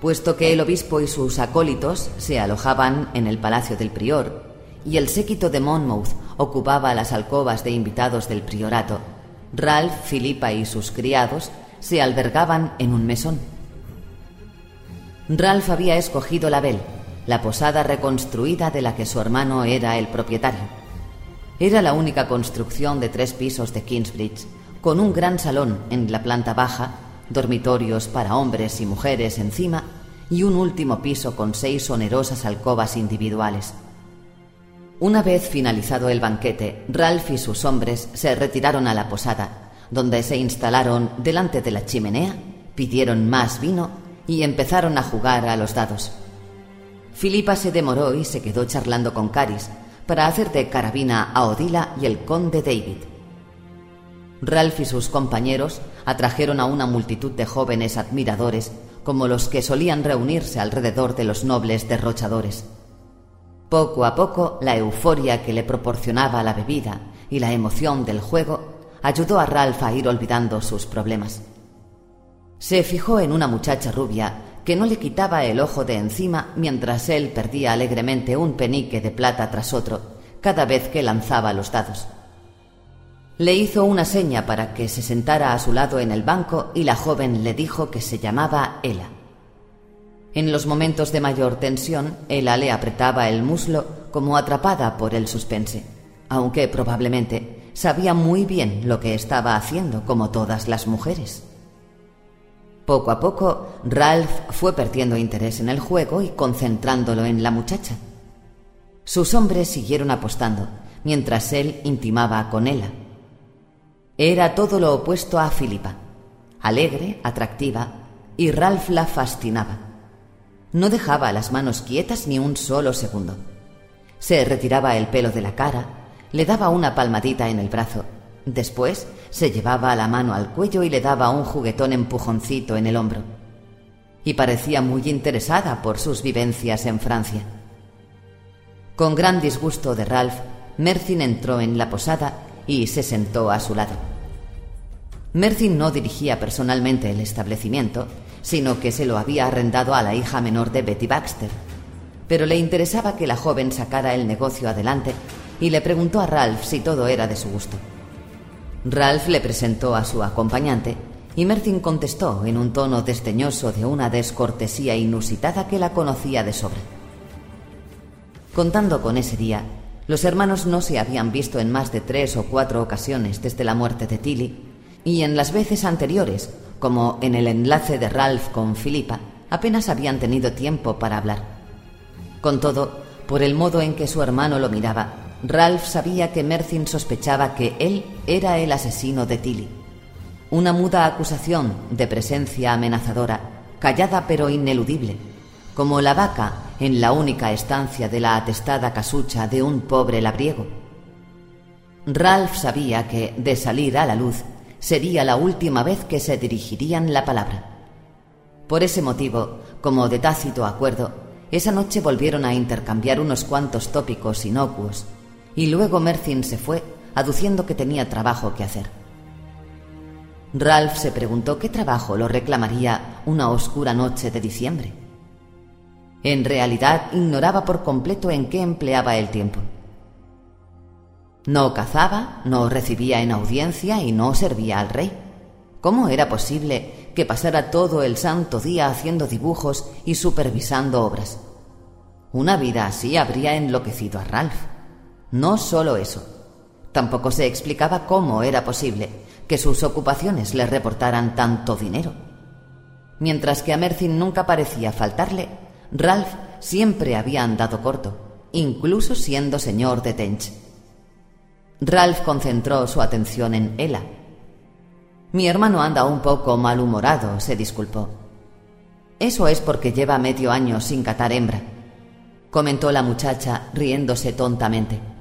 Puesto que el obispo y sus acólitos se alojaban en el palacio del prior y el séquito de Monmouth ocupaba las alcobas de invitados del priorato, Ralph, Filipa y sus criados se albergaban en un mesón. Ralph había escogido la Belle, la posada reconstruida de la que su hermano era el propietario. Era la única construcción de tres pisos de Kingsbridge, con un gran salón en la planta baja, dormitorios para hombres y mujeres encima y un último piso con seis onerosas alcobas individuales. Una vez finalizado el banquete, Ralph y sus hombres se retiraron a la posada, donde se instalaron delante de la chimenea, pidieron más vino y empezaron a jugar a los dados. Filipa se demoró y se quedó charlando con Caris para hacer de carabina a Odila y el conde David. Ralph y sus compañeros atrajeron a una multitud de jóvenes admiradores como los que solían reunirse alrededor de los nobles derrochadores. Poco a poco, la euforia que le proporcionaba la bebida y la emoción del juego ayudó a Ralph a ir olvidando sus problemas. Se fijó en una muchacha rubia que no le quitaba el ojo de encima mientras él perdía alegremente un penique de plata tras otro cada vez que lanzaba los dados. Le hizo una seña para que se sentara a su lado en el banco y la joven le dijo que se llamaba Ella. En los momentos de mayor tensión, Ella le apretaba el muslo como atrapada por el suspense, aunque probablemente sabía muy bien lo que estaba haciendo, como todas las mujeres. Poco a poco, Ralph fue perdiendo interés en el juego y concentrándolo en la muchacha. Sus hombres siguieron apostando, mientras él intimaba con ella. Era todo lo opuesto a Filipa, alegre, atractiva, y Ralph la fascinaba. No dejaba las manos quietas ni un solo segundo. Se retiraba el pelo de la cara, le daba una palmadita en el brazo, después se llevaba la mano al cuello y le daba un juguetón empujoncito en el hombro. Y parecía muy interesada por sus vivencias en Francia. Con gran disgusto de Ralph, Mercin entró en la posada y se sentó a su lado. Mercy no dirigía personalmente el establecimiento, sino que se lo había arrendado a la hija menor de Betty Baxter. Pero le interesaba que la joven sacara el negocio adelante y le preguntó a Ralph si todo era de su gusto. Ralph le presentó a su acompañante y Mercin contestó en un tono desdeñoso de una descortesía inusitada que la conocía de sobra. Contando con ese día, los hermanos no se habían visto en más de tres o cuatro ocasiones desde la muerte de Tilly, y en las veces anteriores, como en el enlace de Ralph con Philippa, apenas habían tenido tiempo para hablar. Con todo, por el modo en que su hermano lo miraba, Ralph sabía que Mercin sospechaba que él era el asesino de Tilly. Una muda acusación de presencia amenazadora, callada pero ineludible, como la vaca en la única estancia de la atestada casucha de un pobre labriego. Ralph sabía que, de salir a la luz, sería la última vez que se dirigirían la palabra. Por ese motivo, como de tácito acuerdo, esa noche volvieron a intercambiar unos cuantos tópicos inocuos, y luego Mercin se fue, aduciendo que tenía trabajo que hacer. Ralph se preguntó qué trabajo lo reclamaría una oscura noche de diciembre. En realidad ignoraba por completo en qué empleaba el tiempo. No cazaba, no recibía en audiencia y no servía al rey. ¿Cómo era posible que pasara todo el santo día haciendo dibujos y supervisando obras? Una vida así habría enloquecido a Ralph. No solo eso. Tampoco se explicaba cómo era posible que sus ocupaciones le reportaran tanto dinero. Mientras que a Mercin nunca parecía faltarle, Ralph siempre había andado corto, incluso siendo señor de Tench. Ralph concentró su atención en Ella. Mi hermano anda un poco malhumorado, se disculpó. Eso es porque lleva medio año sin catar hembra, comentó la muchacha riéndose tontamente.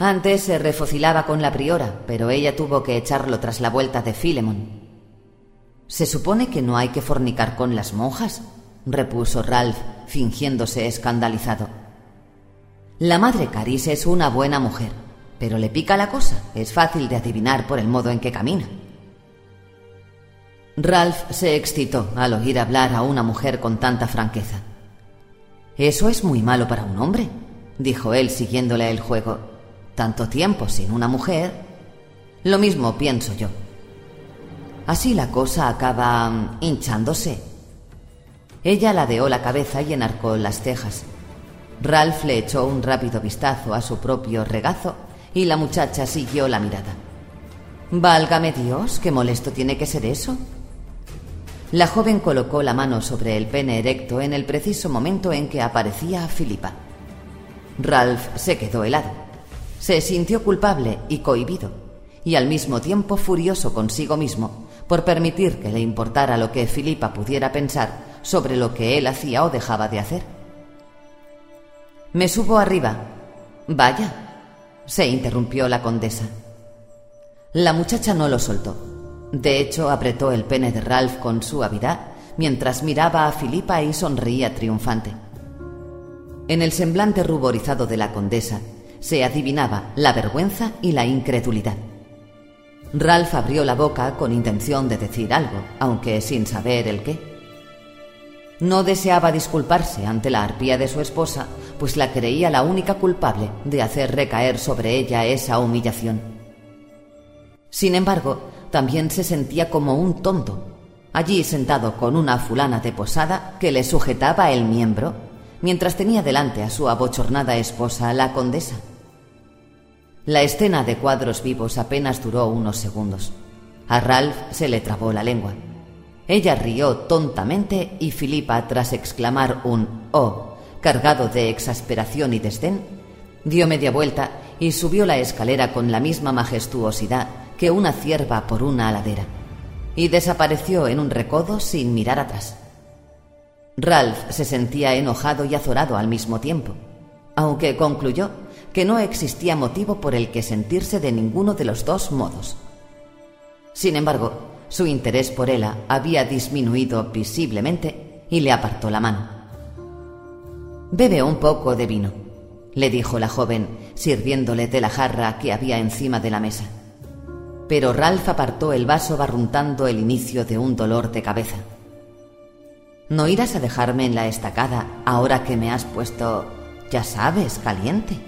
Antes se refocilaba con la priora, pero ella tuvo que echarlo tras la vuelta de Filemon. ¿Se supone que no hay que fornicar con las monjas? repuso Ralph, fingiéndose escandalizado. La madre Caris es una buena mujer, pero le pica la cosa. Es fácil de adivinar por el modo en que camina. Ralph se excitó al oír hablar a una mujer con tanta franqueza. Eso es muy malo para un hombre, dijo él siguiéndole el juego. Tanto tiempo sin una mujer. Lo mismo pienso yo. Así la cosa acaba mm, hinchándose. Ella ladeó la cabeza y enarcó las cejas. Ralph le echó un rápido vistazo a su propio regazo y la muchacha siguió la mirada. Válgame Dios, qué molesto tiene que ser eso. La joven colocó la mano sobre el pene erecto en el preciso momento en que aparecía Filipa. Ralph se quedó helado. Se sintió culpable y cohibido, y al mismo tiempo furioso consigo mismo por permitir que le importara lo que Filipa pudiera pensar sobre lo que él hacía o dejaba de hacer. Me subo arriba. Vaya, se interrumpió la condesa. La muchacha no lo soltó. De hecho, apretó el pene de Ralph con suavidad mientras miraba a Filipa y sonreía triunfante. En el semblante ruborizado de la condesa se adivinaba la vergüenza y la incredulidad. Ralph abrió la boca con intención de decir algo, aunque sin saber el qué. No deseaba disculparse ante la arpía de su esposa, pues la creía la única culpable de hacer recaer sobre ella esa humillación. Sin embargo, también se sentía como un tonto, allí sentado con una fulana de posada que le sujetaba el miembro, mientras tenía delante a su abochornada esposa, la condesa. La escena de cuadros vivos apenas duró unos segundos. A Ralph se le trabó la lengua. Ella rió tontamente y Filipa, tras exclamar un oh, cargado de exasperación y desdén, dio media vuelta y subió la escalera con la misma majestuosidad que una cierva por una aladera, y desapareció en un recodo sin mirar atrás. Ralph se sentía enojado y azorado al mismo tiempo, aunque concluyó que no existía motivo por el que sentirse de ninguno de los dos modos. Sin embargo, su interés por Ella había disminuido visiblemente y le apartó la mano. Bebe un poco de vino, le dijo la joven, sirviéndole de la jarra que había encima de la mesa. pero Ralph apartó el vaso barruntando el inicio de un dolor de cabeza. ¿No irás a dejarme en la estacada ahora que me has puesto, ya sabes, caliente?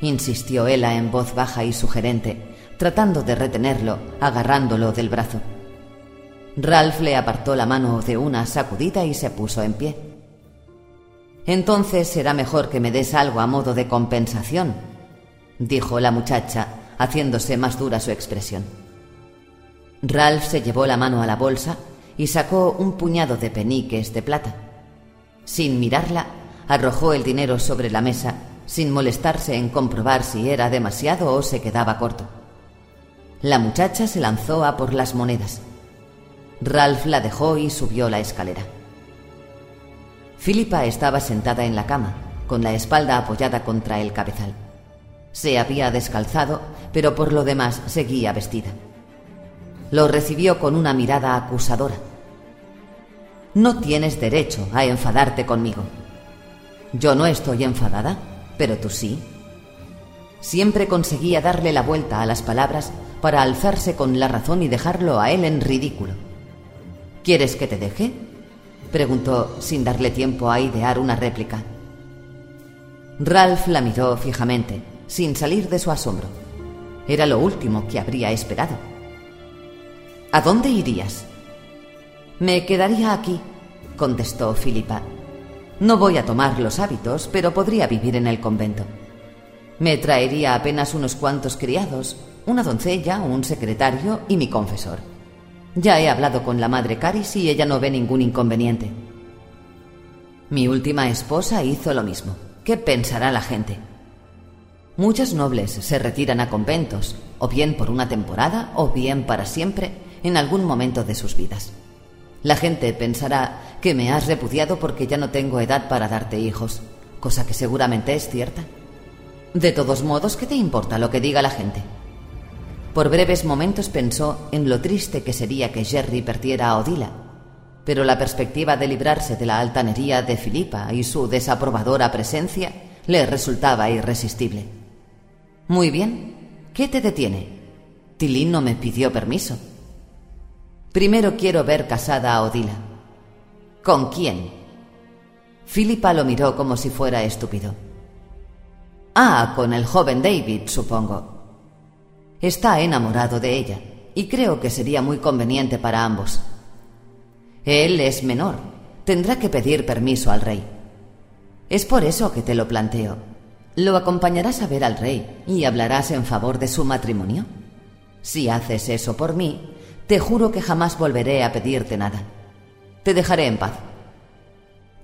insistió Ella en voz baja y sugerente, tratando de retenerlo, agarrándolo del brazo. Ralph le apartó la mano de una sacudida y se puso en pie. Entonces será mejor que me des algo a modo de compensación, dijo la muchacha, haciéndose más dura su expresión. Ralph se llevó la mano a la bolsa y sacó un puñado de peniques de plata. Sin mirarla, arrojó el dinero sobre la mesa, sin molestarse en comprobar si era demasiado o se quedaba corto. La muchacha se lanzó a por las monedas. Ralph la dejó y subió la escalera. Filipa estaba sentada en la cama, con la espalda apoyada contra el cabezal. Se había descalzado, pero por lo demás seguía vestida. Lo recibió con una mirada acusadora. No tienes derecho a enfadarte conmigo. Yo no estoy enfadada, pero tú sí. Siempre conseguía darle la vuelta a las palabras para alzarse con la razón y dejarlo a él en ridículo. ¿Quieres que te deje? preguntó sin darle tiempo a idear una réplica. Ralph la miró fijamente, sin salir de su asombro. Era lo último que habría esperado. ¿A dónde irías? Me quedaría aquí, contestó Filipa. No voy a tomar los hábitos, pero podría vivir en el convento. Me traería apenas unos cuantos criados, una doncella, un secretario y mi confesor. Ya he hablado con la madre Caris y ella no ve ningún inconveniente. Mi última esposa hizo lo mismo. ¿Qué pensará la gente? Muchas nobles se retiran a conventos, o bien por una temporada, o bien para siempre, en algún momento de sus vidas. La gente pensará que me has repudiado porque ya no tengo edad para darte hijos, cosa que seguramente es cierta. De todos modos, ¿qué te importa lo que diga la gente? Por breves momentos pensó en lo triste que sería que Jerry perdiera a Odila, pero la perspectiva de librarse de la altanería de Filipa y su desaprobadora presencia le resultaba irresistible. Muy bien. ¿Qué te detiene? Tilín no me pidió permiso. Primero quiero ver casada a Odila. ¿Con quién? Filipa lo miró como si fuera estúpido. Ah, con el joven David, supongo. Está enamorado de ella, y creo que sería muy conveniente para ambos. Él es menor. Tendrá que pedir permiso al rey. Es por eso que te lo planteo. ¿Lo acompañarás a ver al rey y hablarás en favor de su matrimonio? Si haces eso por mí, te juro que jamás volveré a pedirte nada. Te dejaré en paz.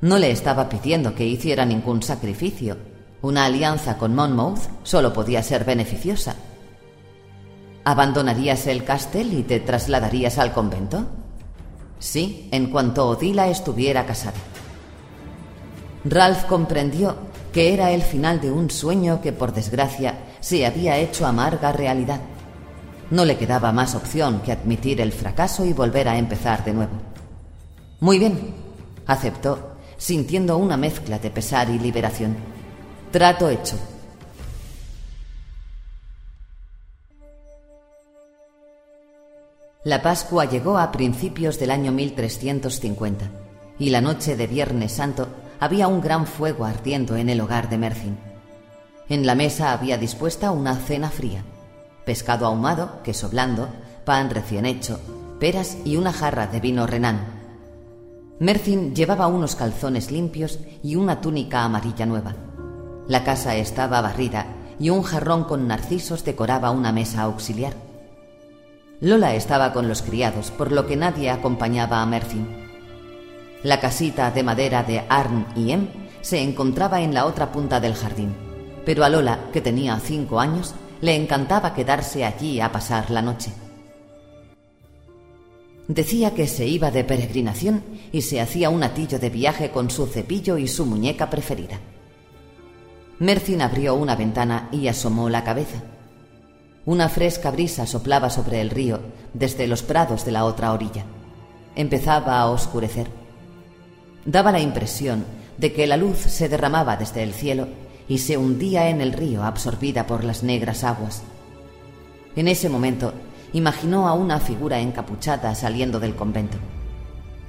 No le estaba pidiendo que hiciera ningún sacrificio. Una alianza con Monmouth solo podía ser beneficiosa. ¿Abandonarías el castel y te trasladarías al convento? Sí, en cuanto Odila estuviera casada. Ralph comprendió que era el final de un sueño que por desgracia se había hecho amarga realidad. No le quedaba más opción que admitir el fracaso y volver a empezar de nuevo. Muy bien, aceptó, sintiendo una mezcla de pesar y liberación. Trato hecho. La Pascua llegó a principios del año 1350 y la noche de Viernes Santo había un gran fuego ardiendo en el hogar de Mercin. En la mesa había dispuesta una cena fría, pescado ahumado, queso blando, pan recién hecho, peras y una jarra de vino renán. Mercin llevaba unos calzones limpios y una túnica amarilla nueva. La casa estaba barrida y un jarrón con narcisos decoraba una mesa auxiliar. Lola estaba con los criados, por lo que nadie acompañaba a Mercin. La casita de madera de Arn y Em se encontraba en la otra punta del jardín, pero a Lola, que tenía cinco años, le encantaba quedarse allí a pasar la noche. Decía que se iba de peregrinación y se hacía un atillo de viaje con su cepillo y su muñeca preferida. Mercin abrió una ventana y asomó la cabeza. Una fresca brisa soplaba sobre el río desde los prados de la otra orilla. Empezaba a oscurecer. Daba la impresión de que la luz se derramaba desde el cielo y se hundía en el río absorbida por las negras aguas. En ese momento imaginó a una figura encapuchada saliendo del convento.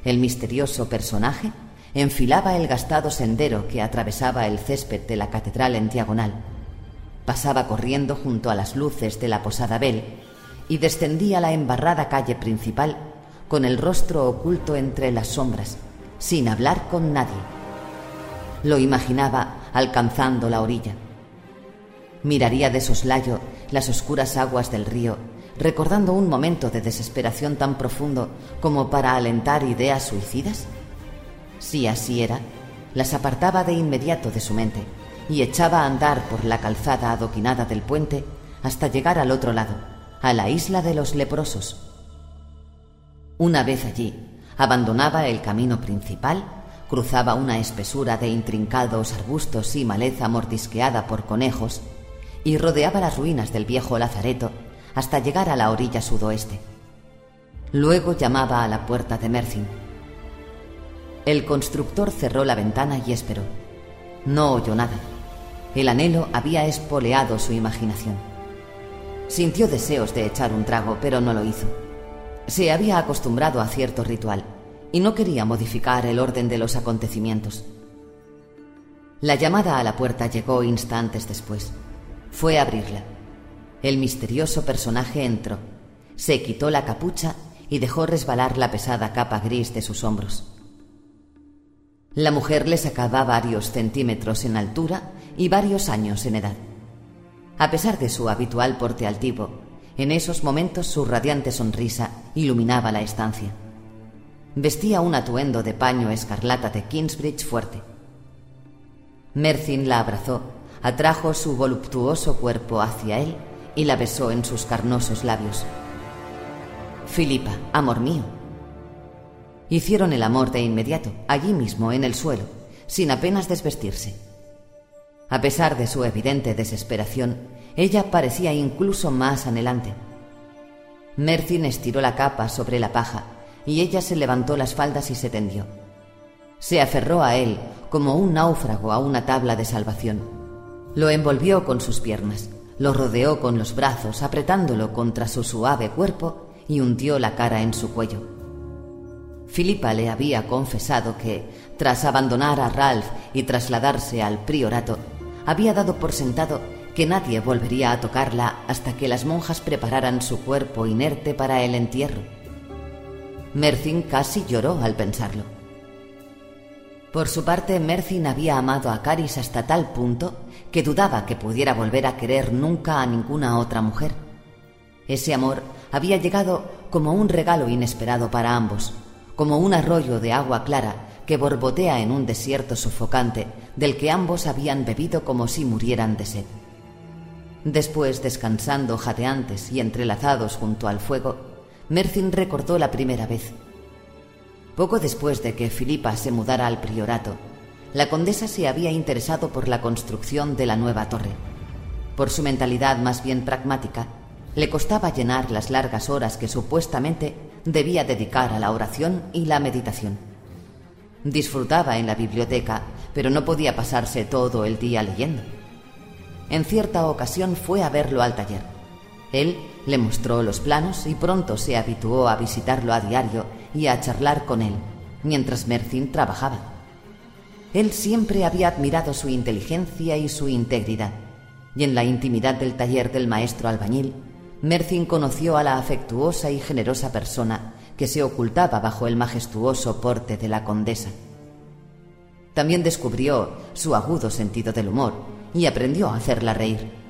El misterioso personaje enfilaba el gastado sendero que atravesaba el césped de la catedral en diagonal. Pasaba corriendo junto a las luces de la posada Bell y descendía la embarrada calle principal con el rostro oculto entre las sombras, sin hablar con nadie. Lo imaginaba alcanzando la orilla. Miraría de soslayo las oscuras aguas del río, recordando un momento de desesperación tan profundo como para alentar ideas suicidas. Si así era, las apartaba de inmediato de su mente y echaba a andar por la calzada adoquinada del puente hasta llegar al otro lado, a la isla de los leprosos. Una vez allí, abandonaba el camino principal, cruzaba una espesura de intrincados arbustos y maleza mordisqueada por conejos y rodeaba las ruinas del viejo lazareto hasta llegar a la orilla sudoeste. Luego llamaba a la puerta de Mercin. El constructor cerró la ventana y esperó. No oyó nada. El anhelo había espoleado su imaginación. Sintió deseos de echar un trago, pero no lo hizo. Se había acostumbrado a cierto ritual y no quería modificar el orden de los acontecimientos. La llamada a la puerta llegó instantes después. Fue a abrirla. El misterioso personaje entró, se quitó la capucha y dejó resbalar la pesada capa gris de sus hombros. La mujer le sacaba varios centímetros en altura y varios años en edad. A pesar de su habitual porte altivo, en esos momentos su radiante sonrisa iluminaba la estancia. Vestía un atuendo de paño escarlata de Kingsbridge fuerte. Mercin la abrazó, atrajo su voluptuoso cuerpo hacia él y la besó en sus carnosos labios. Filipa, amor mío. Hicieron el amor de inmediato, allí mismo, en el suelo, sin apenas desvestirse. A pesar de su evidente desesperación, ella parecía incluso más anhelante. Mercin estiró la capa sobre la paja y ella se levantó las faldas y se tendió. Se aferró a él como un náufrago a una tabla de salvación. Lo envolvió con sus piernas, lo rodeó con los brazos, apretándolo contra su suave cuerpo y hundió la cara en su cuello. Filipa le había confesado que, tras abandonar a Ralph y trasladarse al priorato, había dado por sentado que nadie volvería a tocarla hasta que las monjas prepararan su cuerpo inerte para el entierro. Mercin casi lloró al pensarlo. Por su parte, Mercin había amado a Caris hasta tal punto que dudaba que pudiera volver a querer nunca a ninguna otra mujer. Ese amor había llegado como un regalo inesperado para ambos, como un arroyo de agua clara que borbotea en un desierto sofocante del que ambos habían bebido como si murieran de sed. Después, descansando jadeantes y entrelazados junto al fuego, Mercin recordó la primera vez. Poco después de que Filipa se mudara al priorato, la condesa se había interesado por la construcción de la nueva torre. Por su mentalidad más bien pragmática, le costaba llenar las largas horas que supuestamente debía dedicar a la oración y la meditación. Disfrutaba en la biblioteca, pero no podía pasarse todo el día leyendo. En cierta ocasión fue a verlo al taller. Él le mostró los planos y pronto se habituó a visitarlo a diario y a charlar con él, mientras Mercin trabajaba. Él siempre había admirado su inteligencia y su integridad, y en la intimidad del taller del maestro albañil, Mercin conoció a la afectuosa y generosa persona que se ocultaba bajo el majestuoso porte de la condesa. También descubrió su agudo sentido del humor y aprendió a hacerla reír.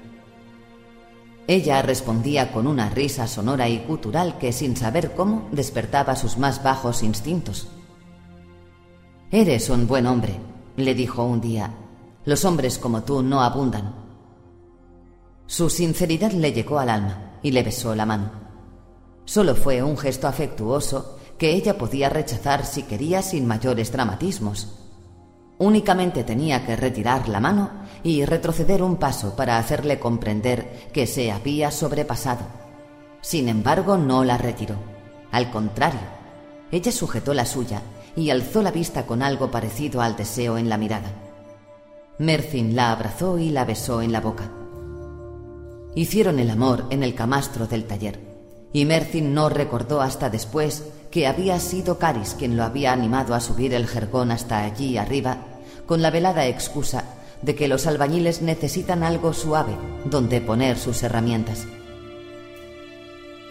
Ella respondía con una risa sonora y gutural que, sin saber cómo, despertaba sus más bajos instintos. Eres un buen hombre, le dijo un día. Los hombres como tú no abundan. Su sinceridad le llegó al alma y le besó la mano. Solo fue un gesto afectuoso que ella podía rechazar si quería sin mayores dramatismos. Únicamente tenía que retirar la mano y retroceder un paso para hacerle comprender que se había sobrepasado. Sin embargo, no la retiró. Al contrario, ella sujetó la suya y alzó la vista con algo parecido al deseo en la mirada. Mercin la abrazó y la besó en la boca. Hicieron el amor en el camastro del taller y Mercin no recordó hasta después que había sido Caris quien lo había animado a subir el jergón hasta allí arriba, con la velada excusa de que los albañiles necesitan algo suave donde poner sus herramientas.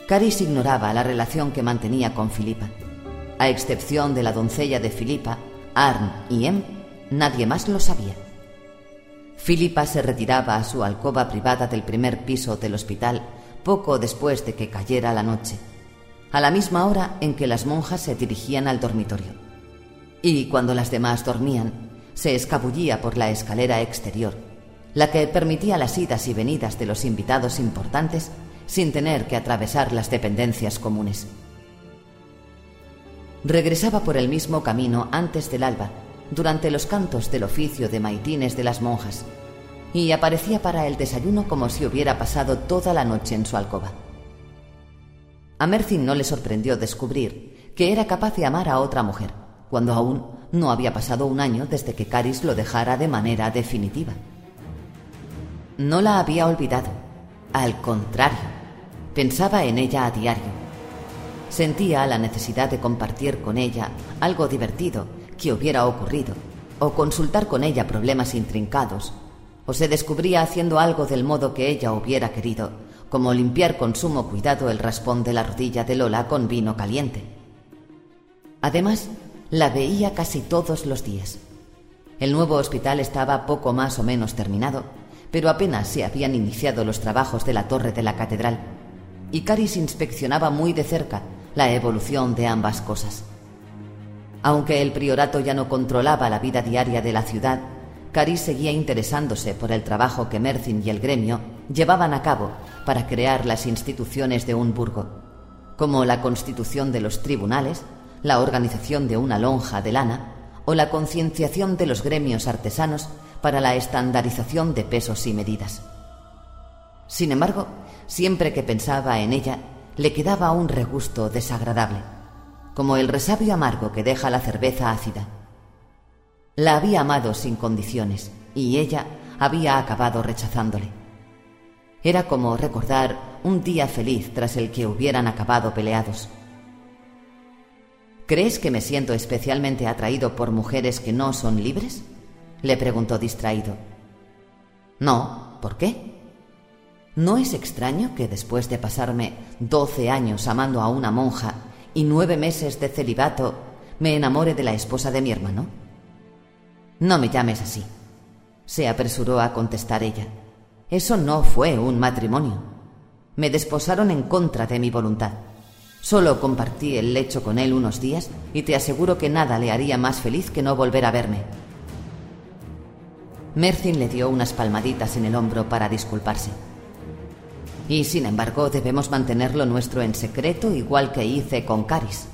Caris ignoraba la relación que mantenía con Filipa. A excepción de la doncella de Filipa, Arn y Em, nadie más lo sabía. Filipa se retiraba a su alcoba privada del primer piso del hospital poco después de que cayera la noche, a la misma hora en que las monjas se dirigían al dormitorio. Y cuando las demás dormían, se escabullía por la escalera exterior, la que permitía las idas y venidas de los invitados importantes sin tener que atravesar las dependencias comunes. Regresaba por el mismo camino antes del alba, durante los cantos del oficio de maitines de las monjas, y aparecía para el desayuno como si hubiera pasado toda la noche en su alcoba. A Mercin no le sorprendió descubrir que era capaz de amar a otra mujer, cuando aún no había pasado un año desde que Caris lo dejara de manera definitiva. No la había olvidado, al contrario, pensaba en ella a diario Sentía la necesidad de compartir con ella algo divertido que hubiera ocurrido, o consultar con ella problemas intrincados, o se descubría haciendo algo del modo que ella hubiera querido, como limpiar con sumo cuidado el raspón de la rodilla de Lola con vino caliente. Además, la veía casi todos los días. El nuevo hospital estaba poco más o menos terminado, pero apenas se habían iniciado los trabajos de la torre de la catedral, y Caris inspeccionaba muy de cerca la evolución de ambas cosas. Aunque el priorato ya no controlaba la vida diaria de la ciudad, Caris seguía interesándose por el trabajo que Mercin y el gremio llevaban a cabo para crear las instituciones de un burgo, como la constitución de los tribunales, la organización de una lonja de lana o la concienciación de los gremios artesanos para la estandarización de pesos y medidas. Sin embargo, siempre que pensaba en ella, le quedaba un regusto desagradable, como el resabio amargo que deja la cerveza ácida. La había amado sin condiciones y ella había acabado rechazándole. Era como recordar un día feliz tras el que hubieran acabado peleados. ¿Crees que me siento especialmente atraído por mujeres que no son libres? le preguntó distraído. No, ¿por qué? ¿No es extraño que después de pasarme doce años amando a una monja y nueve meses de celibato, me enamore de la esposa de mi hermano? No me llames así, se apresuró a contestar ella. Eso no fue un matrimonio. Me desposaron en contra de mi voluntad. Solo compartí el lecho con él unos días y te aseguro que nada le haría más feliz que no volver a verme. Mercin le dio unas palmaditas en el hombro para disculparse. Y sin embargo debemos mantenerlo nuestro en secreto igual que hice con Caris.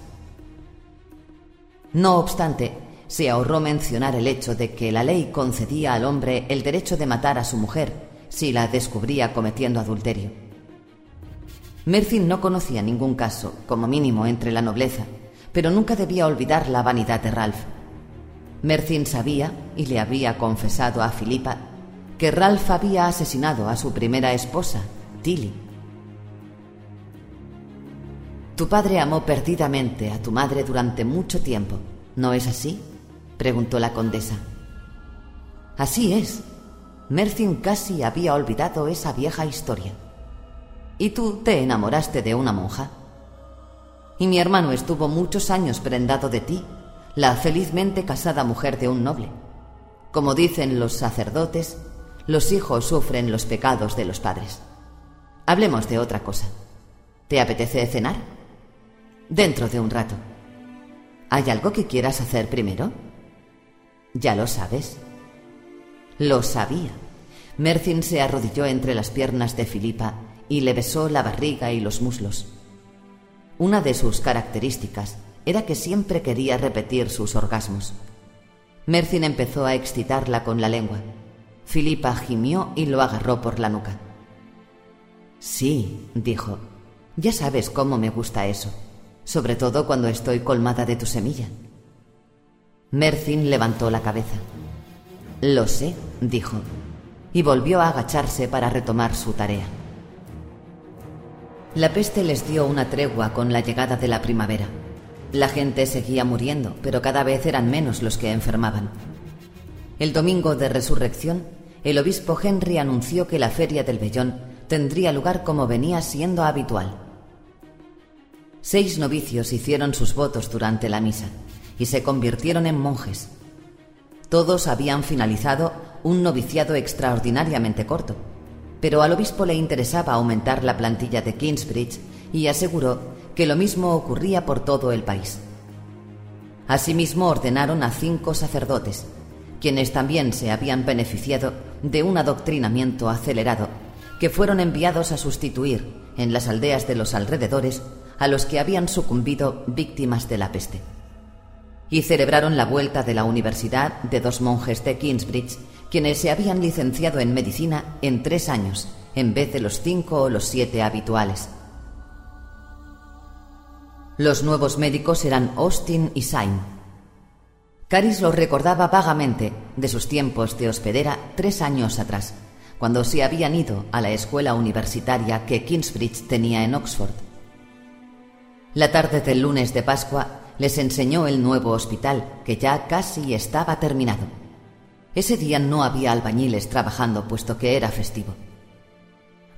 No obstante, se ahorró mencionar el hecho de que la ley concedía al hombre el derecho de matar a su mujer si la descubría cometiendo adulterio. Mercin no conocía ningún caso, como mínimo entre la nobleza, pero nunca debía olvidar la vanidad de Ralph. Mercin sabía, y le había confesado a Filipa, que Ralph había asesinado a su primera esposa Tilly. Tu padre amó perdidamente a tu madre durante mucho tiempo, ¿no es así? preguntó la condesa. Así es. Mercin casi había olvidado esa vieja historia. Y tú te enamoraste de una monja. Y mi hermano estuvo muchos años prendado de ti, la felizmente casada mujer de un noble. Como dicen los sacerdotes, los hijos sufren los pecados de los padres. Hablemos de otra cosa. ¿Te apetece cenar? Dentro de un rato. ¿Hay algo que quieras hacer primero? Ya lo sabes. Lo sabía. Mercin se arrodilló entre las piernas de Filipa y le besó la barriga y los muslos. Una de sus características era que siempre quería repetir sus orgasmos. Mercin empezó a excitarla con la lengua. Filipa gimió y lo agarró por la nuca. Sí, dijo. Ya sabes cómo me gusta eso, sobre todo cuando estoy colmada de tu semilla. Mercin levantó la cabeza. Lo sé, dijo, y volvió a agacharse para retomar su tarea. La peste les dio una tregua con la llegada de la primavera. La gente seguía muriendo, pero cada vez eran menos los que enfermaban. El domingo de resurrección, el obispo Henry anunció que la feria del Bellón tendría lugar como venía siendo habitual. Seis novicios hicieron sus votos durante la misa y se convirtieron en monjes. Todos habían finalizado un noviciado extraordinariamente corto, pero al obispo le interesaba aumentar la plantilla de Kingsbridge y aseguró que lo mismo ocurría por todo el país. Asimismo ordenaron a cinco sacerdotes, quienes también se habían beneficiado de un adoctrinamiento acelerado, que fueron enviados a sustituir en las aldeas de los alrededores a los que habían sucumbido víctimas de la peste. Y celebraron la vuelta de la universidad de dos monjes de Kingsbridge, quienes se habían licenciado en medicina en tres años, en vez de los cinco o los siete habituales. Los nuevos médicos eran Austin y Syme. Caris los recordaba vagamente de sus tiempos de hospedera tres años atrás, cuando se habían ido a la escuela universitaria que Kingsbridge tenía en Oxford. La tarde del lunes de Pascua les enseñó el nuevo hospital, que ya casi estaba terminado. Ese día no había albañiles trabajando, puesto que era festivo.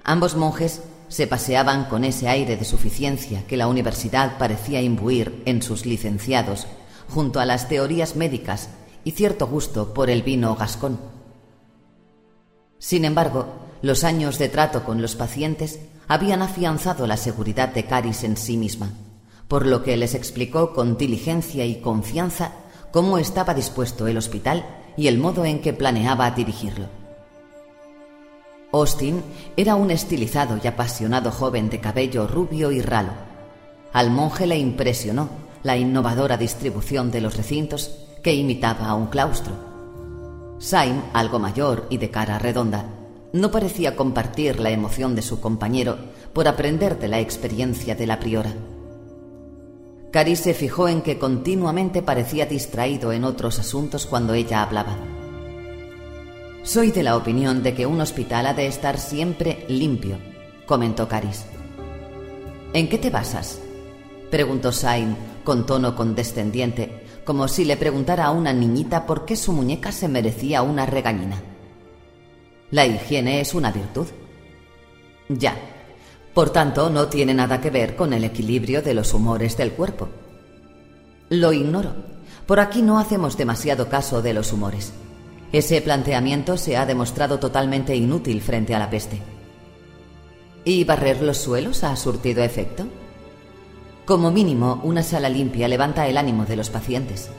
Ambos monjes se paseaban con ese aire de suficiencia que la universidad parecía imbuir en sus licenciados, junto a las teorías médicas y cierto gusto por el vino gascón. Sin embargo, los años de trato con los pacientes habían afianzado la seguridad de Caris en sí misma, por lo que les explicó con diligencia y confianza cómo estaba dispuesto el hospital y el modo en que planeaba dirigirlo. Austin era un estilizado y apasionado joven de cabello rubio y ralo. Al monje le impresionó la innovadora distribución de los recintos que imitaba a un claustro. Syme, algo mayor y de cara redonda, no parecía compartir la emoción de su compañero por aprender de la experiencia de la priora. Cari se fijó en que continuamente parecía distraído en otros asuntos cuando ella hablaba. Soy de la opinión de que un hospital ha de estar siempre limpio, comentó Caris. ¿En qué te basas? preguntó Sain con tono condescendiente, como si le preguntara a una niñita por qué su muñeca se merecía una regañina. La higiene es una virtud. Ya. Por tanto, no tiene nada que ver con el equilibrio de los humores del cuerpo. Lo ignoro. Por aquí no hacemos demasiado caso de los humores. Ese planteamiento se ha demostrado totalmente inútil frente a la peste. ¿Y barrer los suelos ha surtido efecto? Como mínimo, una sala limpia levanta el ánimo de los pacientes.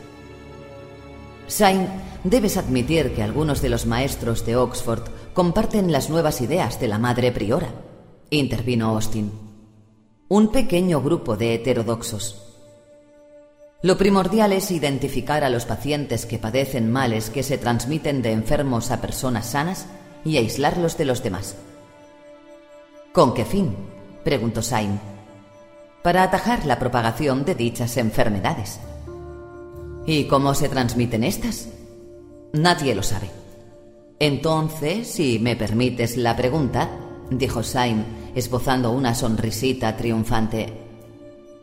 Sain, debes admitir que algunos de los maestros de Oxford comparten las nuevas ideas de la madre priora, intervino Austin. Un pequeño grupo de heterodoxos. Lo primordial es identificar a los pacientes que padecen males que se transmiten de enfermos a personas sanas y aislarlos de los demás. ¿Con qué fin? preguntó Sain. Para atajar la propagación de dichas enfermedades. ¿Y cómo se transmiten estas? Nadie lo sabe. Entonces, si me permites la pregunta, dijo Sain, esbozando una sonrisita triunfante,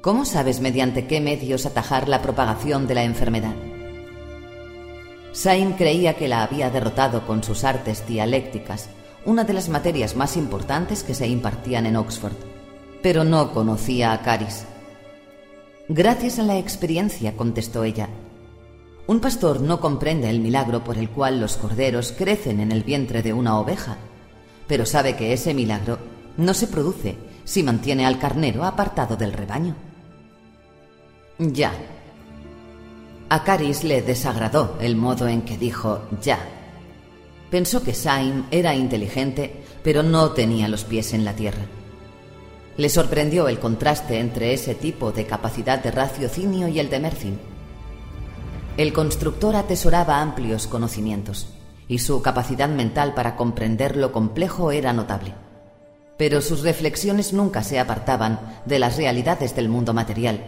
¿Cómo sabes mediante qué medios atajar la propagación de la enfermedad? Sain creía que la había derrotado con sus artes dialécticas, una de las materias más importantes que se impartían en Oxford, pero no conocía a Caris. Gracias a la experiencia, contestó ella. Un pastor no comprende el milagro por el cual los corderos crecen en el vientre de una oveja, pero sabe que ese milagro no se produce si mantiene al carnero apartado del rebaño. Ya. A Caris le desagradó el modo en que dijo ya. Pensó que Saim era inteligente, pero no tenía los pies en la tierra. Le sorprendió el contraste entre ese tipo de capacidad de raciocinio y el de Mercin. El constructor atesoraba amplios conocimientos y su capacidad mental para comprender lo complejo era notable. Pero sus reflexiones nunca se apartaban de las realidades del mundo material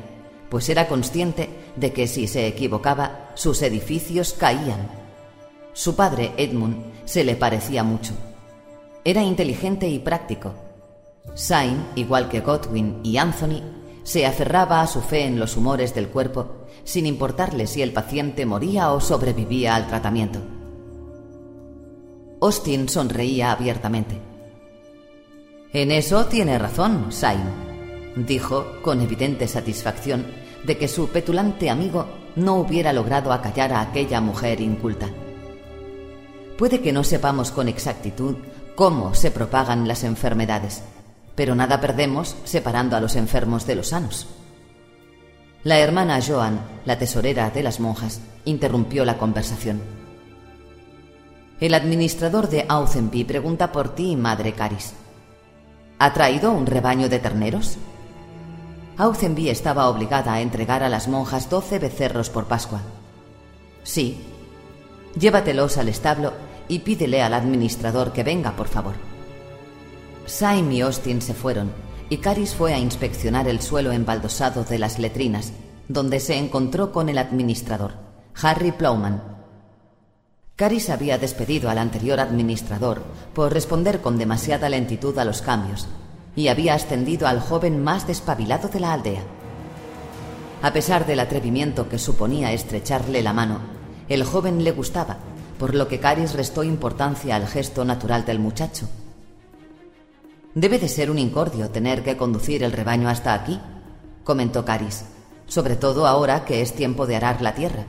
pues era consciente de que si se equivocaba, sus edificios caían. Su padre, Edmund, se le parecía mucho. Era inteligente y práctico. Syme, igual que Godwin y Anthony, se aferraba a su fe en los humores del cuerpo, sin importarle si el paciente moría o sobrevivía al tratamiento. Austin sonreía abiertamente. En eso tiene razón, Syme, dijo con evidente satisfacción de que su petulante amigo no hubiera logrado acallar a aquella mujer inculta. Puede que no sepamos con exactitud cómo se propagan las enfermedades, pero nada perdemos separando a los enfermos de los sanos. La hermana Joan, la tesorera de las monjas, interrumpió la conversación. El administrador de Auzenby pregunta por ti, madre Caris. ¿Ha traído un rebaño de terneros? Auzenby estaba obligada a entregar a las monjas doce becerros por Pascua. Sí. Llévatelos al establo y pídele al administrador que venga, por favor. Saim y Austin se fueron, y Caris fue a inspeccionar el suelo embaldosado de las letrinas, donde se encontró con el administrador, Harry Plowman. Caris había despedido al anterior administrador por responder con demasiada lentitud a los cambios, y había ascendido al joven más despabilado de la aldea. A pesar del atrevimiento que suponía estrecharle la mano, el joven le gustaba, por lo que Caris restó importancia al gesto natural del muchacho Debe de ser un incordio tener que conducir el rebaño hasta aquí, comentó Caris, sobre todo ahora que es tiempo de arar la tierra.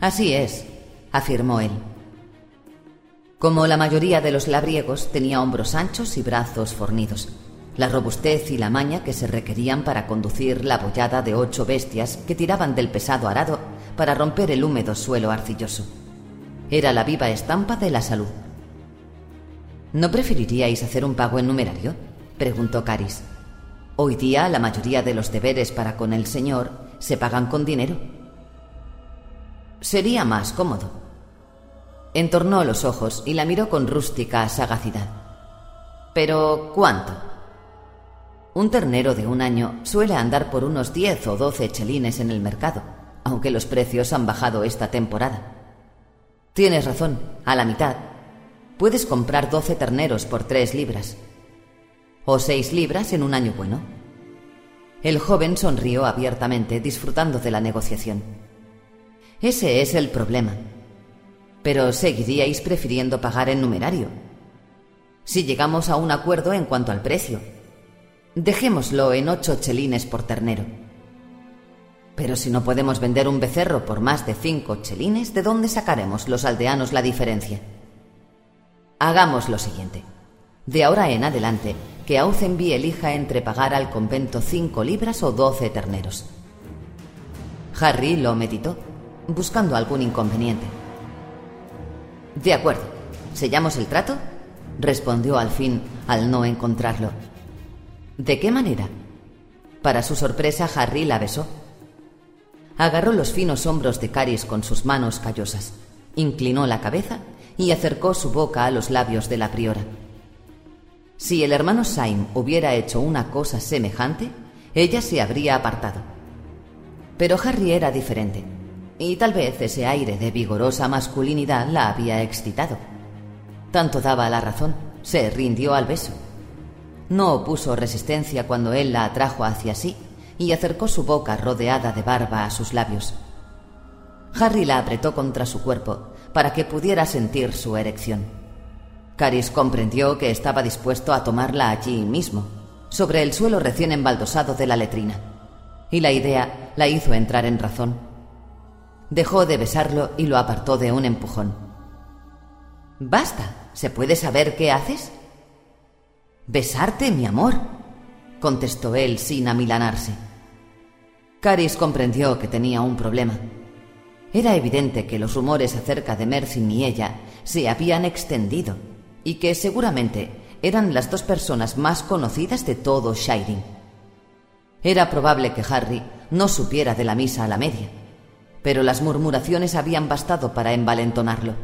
Así es, afirmó él. Como la mayoría de los labriegos, tenía hombros anchos y brazos fornidos, la robustez y la maña que se requerían para conducir la bollada de ocho bestias que tiraban del pesado arado para romper el húmedo suelo arcilloso. Era la viva estampa de la salud. ¿No preferiríais hacer un pago en numerario? preguntó Caris. Hoy día la mayoría de los deberes para con el señor se pagan con dinero. Sería más cómodo. Entornó los ojos y la miró con rústica sagacidad. ¿Pero cuánto? Un ternero de un año suele andar por unos diez o doce chelines en el mercado, aunque los precios han bajado esta temporada. Tienes razón, a la mitad, puedes comprar 12 terneros por 3 libras. O 6 libras en un año bueno. El joven sonrió abiertamente, disfrutando de la negociación. Ese es el problema. Pero seguiríais prefiriendo pagar en numerario. Si llegamos a un acuerdo en cuanto al precio, dejémoslo en ocho chelines por ternero. Pero si no podemos vender un becerro por más de cinco chelines, ¿de dónde sacaremos los aldeanos la diferencia? Hagamos lo siguiente. De ahora en adelante, que Auzenby elija entre pagar al convento cinco libras o doce terneros. Harry lo meditó, buscando algún inconveniente. De acuerdo. ¿Sellamos el trato? respondió al fin, al no encontrarlo. ¿De qué manera? Para su sorpresa, Harry la besó. Agarró los finos hombros de Caris con sus manos callosas, inclinó la cabeza y acercó su boca a los labios de la priora. Si el hermano Syme hubiera hecho una cosa semejante, ella se habría apartado. Pero Harry era diferente, y tal vez ese aire de vigorosa masculinidad la había excitado. Tanto daba la razón, se rindió al beso. No opuso resistencia cuando él la atrajo hacia sí y acercó su boca rodeada de barba a sus labios. Harry la apretó contra su cuerpo para que pudiera sentir su erección. Caris comprendió que estaba dispuesto a tomarla allí mismo, sobre el suelo recién embaldosado de la letrina, y la idea la hizo entrar en razón. Dejó de besarlo y lo apartó de un empujón. Basta, ¿se puede saber qué haces? Besarte, mi amor, contestó él sin amilanarse. Caris comprendió que tenía un problema. Era evidente que los rumores acerca de Mercy y ella se habían extendido y que seguramente eran las dos personas más conocidas de todo Shiring. Era probable que Harry no supiera de la misa a la media, pero las murmuraciones habían bastado para envalentonarlo.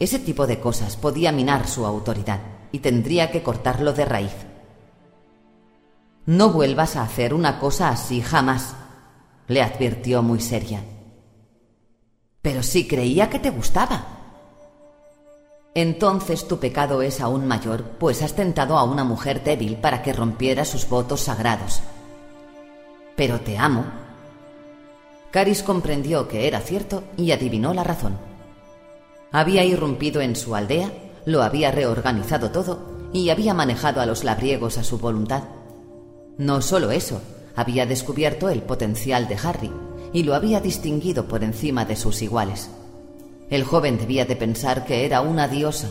Ese tipo de cosas podía minar su autoridad y tendría que cortarlo de raíz. No vuelvas a hacer una cosa así jamás, le advirtió muy seria. Pero sí creía que te gustaba. Entonces tu pecado es aún mayor, pues has tentado a una mujer débil para que rompiera sus votos sagrados. Pero te amo. Caris comprendió que era cierto y adivinó la razón. Había irrumpido en su aldea, lo había reorganizado todo y había manejado a los labriegos a su voluntad. No solo eso, había descubierto el potencial de Harry y lo había distinguido por encima de sus iguales. El joven debía de pensar que era una diosa.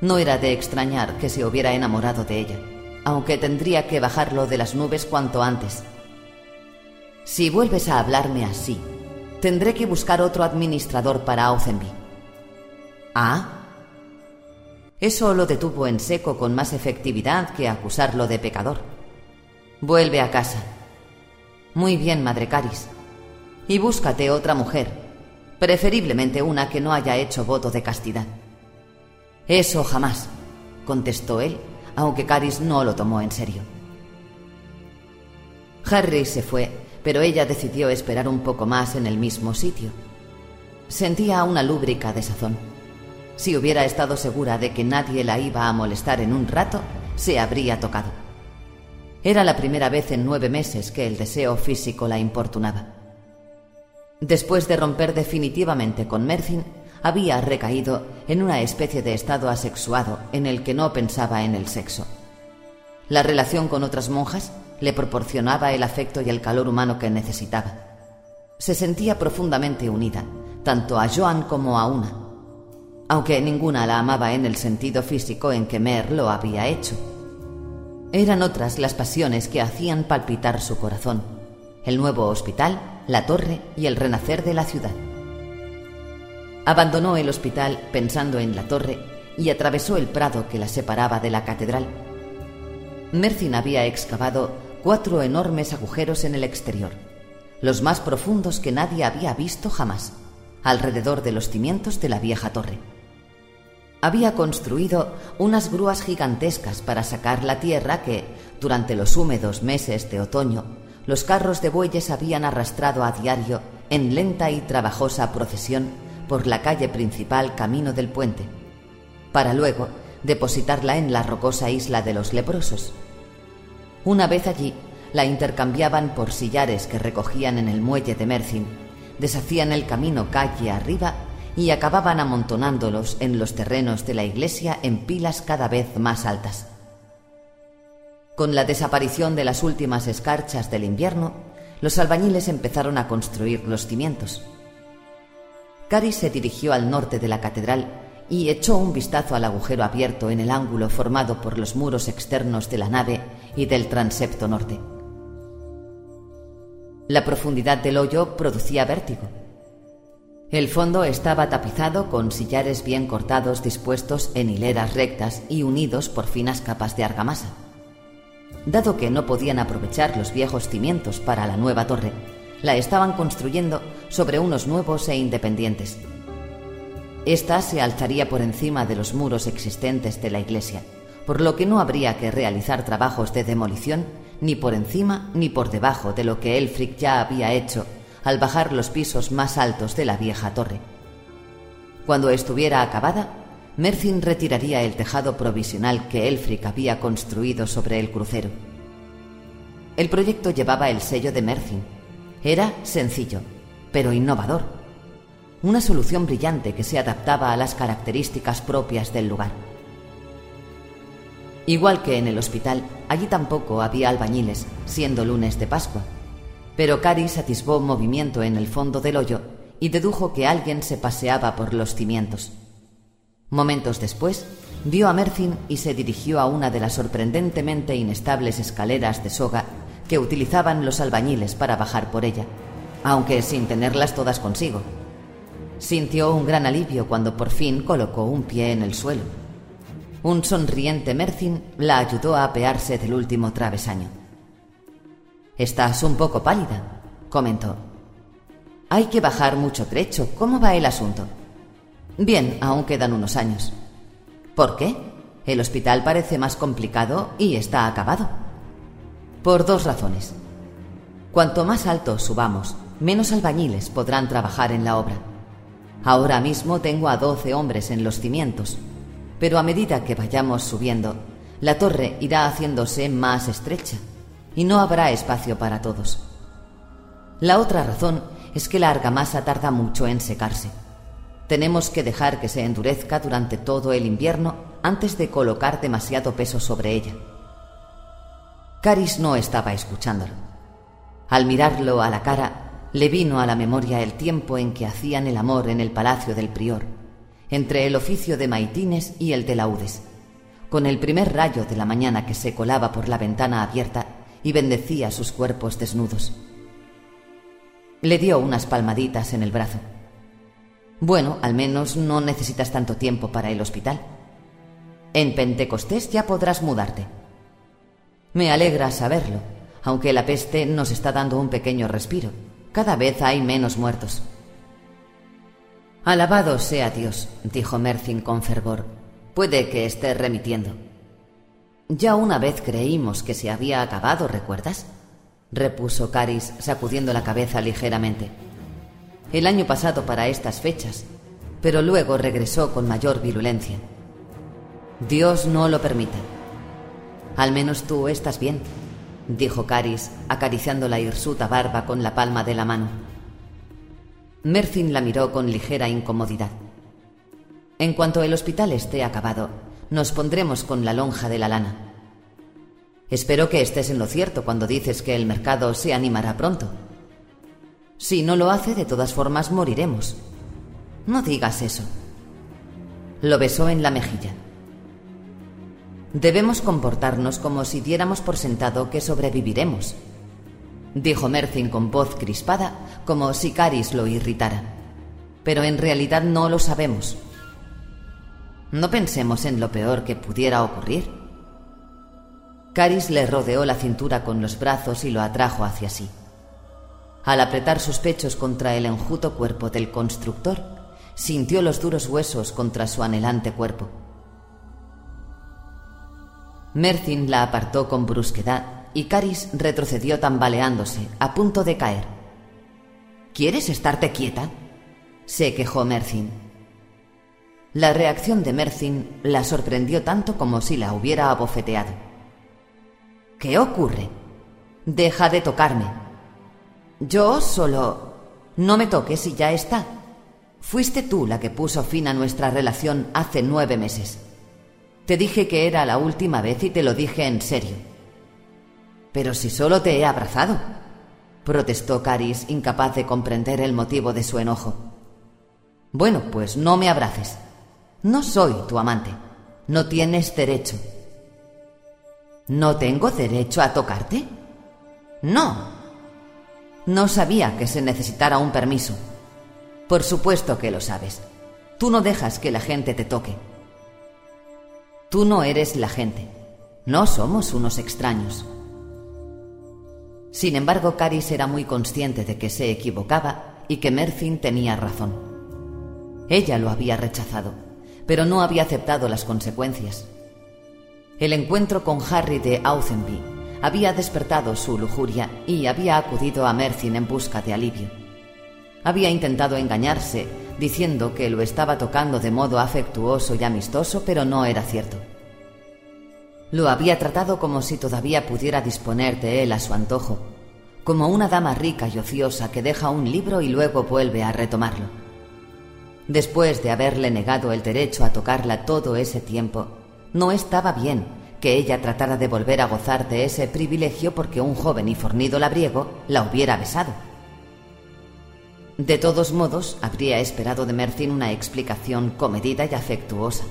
No era de extrañar que se hubiera enamorado de ella, aunque tendría que bajarlo de las nubes cuanto antes. Si vuelves a hablarme así, tendré que buscar otro administrador para Auzenby. ¿Ah? Eso lo detuvo en seco con más efectividad que acusarlo de pecador. Vuelve a casa. Muy bien, Madre Caris. Y búscate otra mujer, preferiblemente una que no haya hecho voto de castidad. Eso jamás, contestó él, aunque Caris no lo tomó en serio. Harry se fue, pero ella decidió esperar un poco más en el mismo sitio. Sentía una lúbrica desazón. Si hubiera estado segura de que nadie la iba a molestar en un rato, se habría tocado. Era la primera vez en nueve meses que el deseo físico la importunaba. Después de romper definitivamente con Mercin, había recaído en una especie de estado asexuado en el que no pensaba en el sexo. La relación con otras monjas le proporcionaba el afecto y el calor humano que necesitaba. Se sentía profundamente unida, tanto a Joan como a una, aunque ninguna la amaba en el sentido físico en que Mer lo había hecho. Eran otras las pasiones que hacían palpitar su corazón. El nuevo hospital, la torre y el renacer de la ciudad. Abandonó el hospital pensando en la torre y atravesó el prado que la separaba de la catedral. Mercin había excavado cuatro enormes agujeros en el exterior, los más profundos que nadie había visto jamás, alrededor de los cimientos de la vieja torre había construido unas grúas gigantescas para sacar la tierra que, durante los húmedos meses de otoño, los carros de bueyes habían arrastrado a diario en lenta y trabajosa procesión por la calle principal camino del puente, para luego depositarla en la rocosa isla de los leprosos. Una vez allí, la intercambiaban por sillares que recogían en el muelle de Mercin, deshacían el camino calle arriba y acababan amontonándolos en los terrenos de la iglesia en pilas cada vez más altas. Con la desaparición de las últimas escarchas del invierno, los albañiles empezaron a construir los cimientos. Cari se dirigió al norte de la catedral y echó un vistazo al agujero abierto en el ángulo formado por los muros externos de la nave y del transepto norte. La profundidad del hoyo producía vértigo el fondo estaba tapizado con sillares bien cortados dispuestos en hileras rectas y unidos por finas capas de argamasa. Dado que no podían aprovechar los viejos cimientos para la nueva torre, la estaban construyendo sobre unos nuevos e independientes. Esta se alzaría por encima de los muros existentes de la iglesia, por lo que no habría que realizar trabajos de demolición ni por encima ni por debajo de lo que Elfric ya había hecho al bajar los pisos más altos de la vieja torre. Cuando estuviera acabada, Mercin retiraría el tejado provisional que Elfric había construido sobre el crucero. El proyecto llevaba el sello de Mercin. Era sencillo, pero innovador. Una solución brillante que se adaptaba a las características propias del lugar. Igual que en el hospital, allí tampoco había albañiles, siendo lunes de Pascua, pero Caris atisbó movimiento en el fondo del hoyo y dedujo que alguien se paseaba por los cimientos. Momentos después, vio a Mercin y se dirigió a una de las sorprendentemente inestables escaleras de soga que utilizaban los albañiles para bajar por ella, aunque sin tenerlas todas consigo. Sintió un gran alivio cuando por fin colocó un pie en el suelo. Un sonriente Mercin la ayudó a apearse del último travesaño. Estás un poco pálida, comentó. Hay que bajar mucho trecho. ¿Cómo va el asunto? Bien, aún quedan unos años. ¿Por qué? El hospital parece más complicado y está acabado. Por dos razones. Cuanto más alto subamos, menos albañiles podrán trabajar en la obra. Ahora mismo tengo a doce hombres en los cimientos, pero a medida que vayamos subiendo, la torre irá haciéndose más estrecha y no habrá espacio para todos. La otra razón es que la argamasa tarda mucho en secarse. Tenemos que dejar que se endurezca durante todo el invierno antes de colocar demasiado peso sobre ella. Caris no estaba escuchándolo. Al mirarlo a la cara, le vino a la memoria el tiempo en que hacían el amor en el palacio del prior, entre el oficio de maitines y el de laudes, con el primer rayo de la mañana que se colaba por la ventana abierta y bendecía sus cuerpos desnudos. Le dio unas palmaditas en el brazo. Bueno, al menos no necesitas tanto tiempo para el hospital. En Pentecostés ya podrás mudarte. Me alegra saberlo, aunque la peste nos está dando un pequeño respiro. Cada vez hay menos muertos. Alabado sea Dios, dijo Mercin con fervor. Puede que esté remitiendo. Ya una vez creímos que se había acabado, ¿recuerdas? repuso Caris, sacudiendo la cabeza ligeramente. El año pasado para estas fechas, pero luego regresó con mayor virulencia. Dios no lo permite. Al menos tú estás bien, dijo Caris, acariciando la hirsuta barba con la palma de la mano. Mercin la miró con ligera incomodidad. En cuanto el hospital esté acabado, nos pondremos con la lonja de la lana. Espero que estés en lo cierto cuando dices que el mercado se animará pronto. Si no lo hace, de todas formas moriremos. No digas eso. Lo besó en la mejilla. Debemos comportarnos como si diéramos por sentado que sobreviviremos, dijo Mercin con voz crispada, como si Caris lo irritara. Pero en realidad no lo sabemos. No pensemos en lo peor que pudiera ocurrir. Caris le rodeó la cintura con los brazos y lo atrajo hacia sí. Al apretar sus pechos contra el enjuto cuerpo del constructor, sintió los duros huesos contra su anhelante cuerpo. Mercin la apartó con brusquedad y Caris retrocedió tambaleándose, a punto de caer. ¿Quieres estarte quieta? se quejó Mercin. La reacción de Mercin la sorprendió tanto como si la hubiera abofeteado. ¿Qué ocurre? Deja de tocarme. Yo solo... No me toques y ya está. Fuiste tú la que puso fin a nuestra relación hace nueve meses. Te dije que era la última vez y te lo dije en serio. Pero si solo te he abrazado, protestó Caris, incapaz de comprender el motivo de su enojo. Bueno, pues no me abraces. No soy tu amante. No tienes derecho. ¿No tengo derecho a tocarte? No. No sabía que se necesitara un permiso. Por supuesto que lo sabes. Tú no dejas que la gente te toque. Tú no eres la gente. No somos unos extraños. Sin embargo, Caris era muy consciente de que se equivocaba y que Mercin tenía razón. Ella lo había rechazado, pero no había aceptado las consecuencias. El encuentro con Harry de Auzenby había despertado su lujuria y había acudido a Mercin en busca de alivio. Había intentado engañarse diciendo que lo estaba tocando de modo afectuoso y amistoso, pero no era cierto. Lo había tratado como si todavía pudiera disponer de él a su antojo, como una dama rica y ociosa que deja un libro y luego vuelve a retomarlo. Después de haberle negado el derecho a tocarla todo ese tiempo, no estaba bien que ella tratara de volver a gozar de ese privilegio porque un joven y fornido labriego la hubiera besado. De todos modos, habría esperado de Mercin una explicación comedida y afectuosa.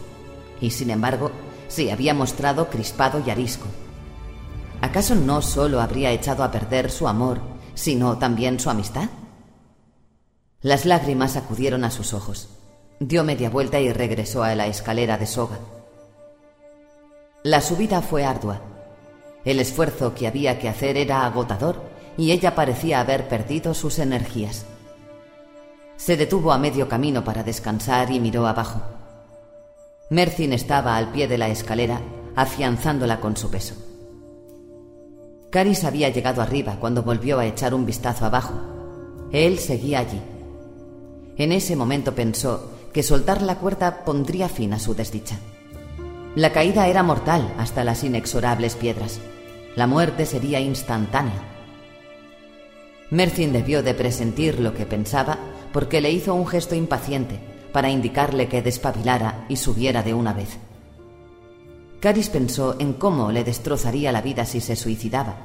Y sin embargo, se había mostrado crispado y arisco. ¿Acaso no solo habría echado a perder su amor, sino también su amistad? Las lágrimas acudieron a sus ojos. Dio media vuelta y regresó a la escalera de soga. La subida fue ardua. El esfuerzo que había que hacer era agotador y ella parecía haber perdido sus energías. Se detuvo a medio camino para descansar y miró abajo. Mercin estaba al pie de la escalera, afianzándola con su peso. Caris había llegado arriba cuando volvió a echar un vistazo abajo. Él seguía allí. En ese momento pensó que soltar la cuerda pondría fin a su desdicha. La caída era mortal hasta las inexorables piedras. La muerte sería instantánea. Mercin debió de presentir lo que pensaba porque le hizo un gesto impaciente para indicarle que despabilara y subiera de una vez. Caris pensó en cómo le destrozaría la vida si se suicidaba,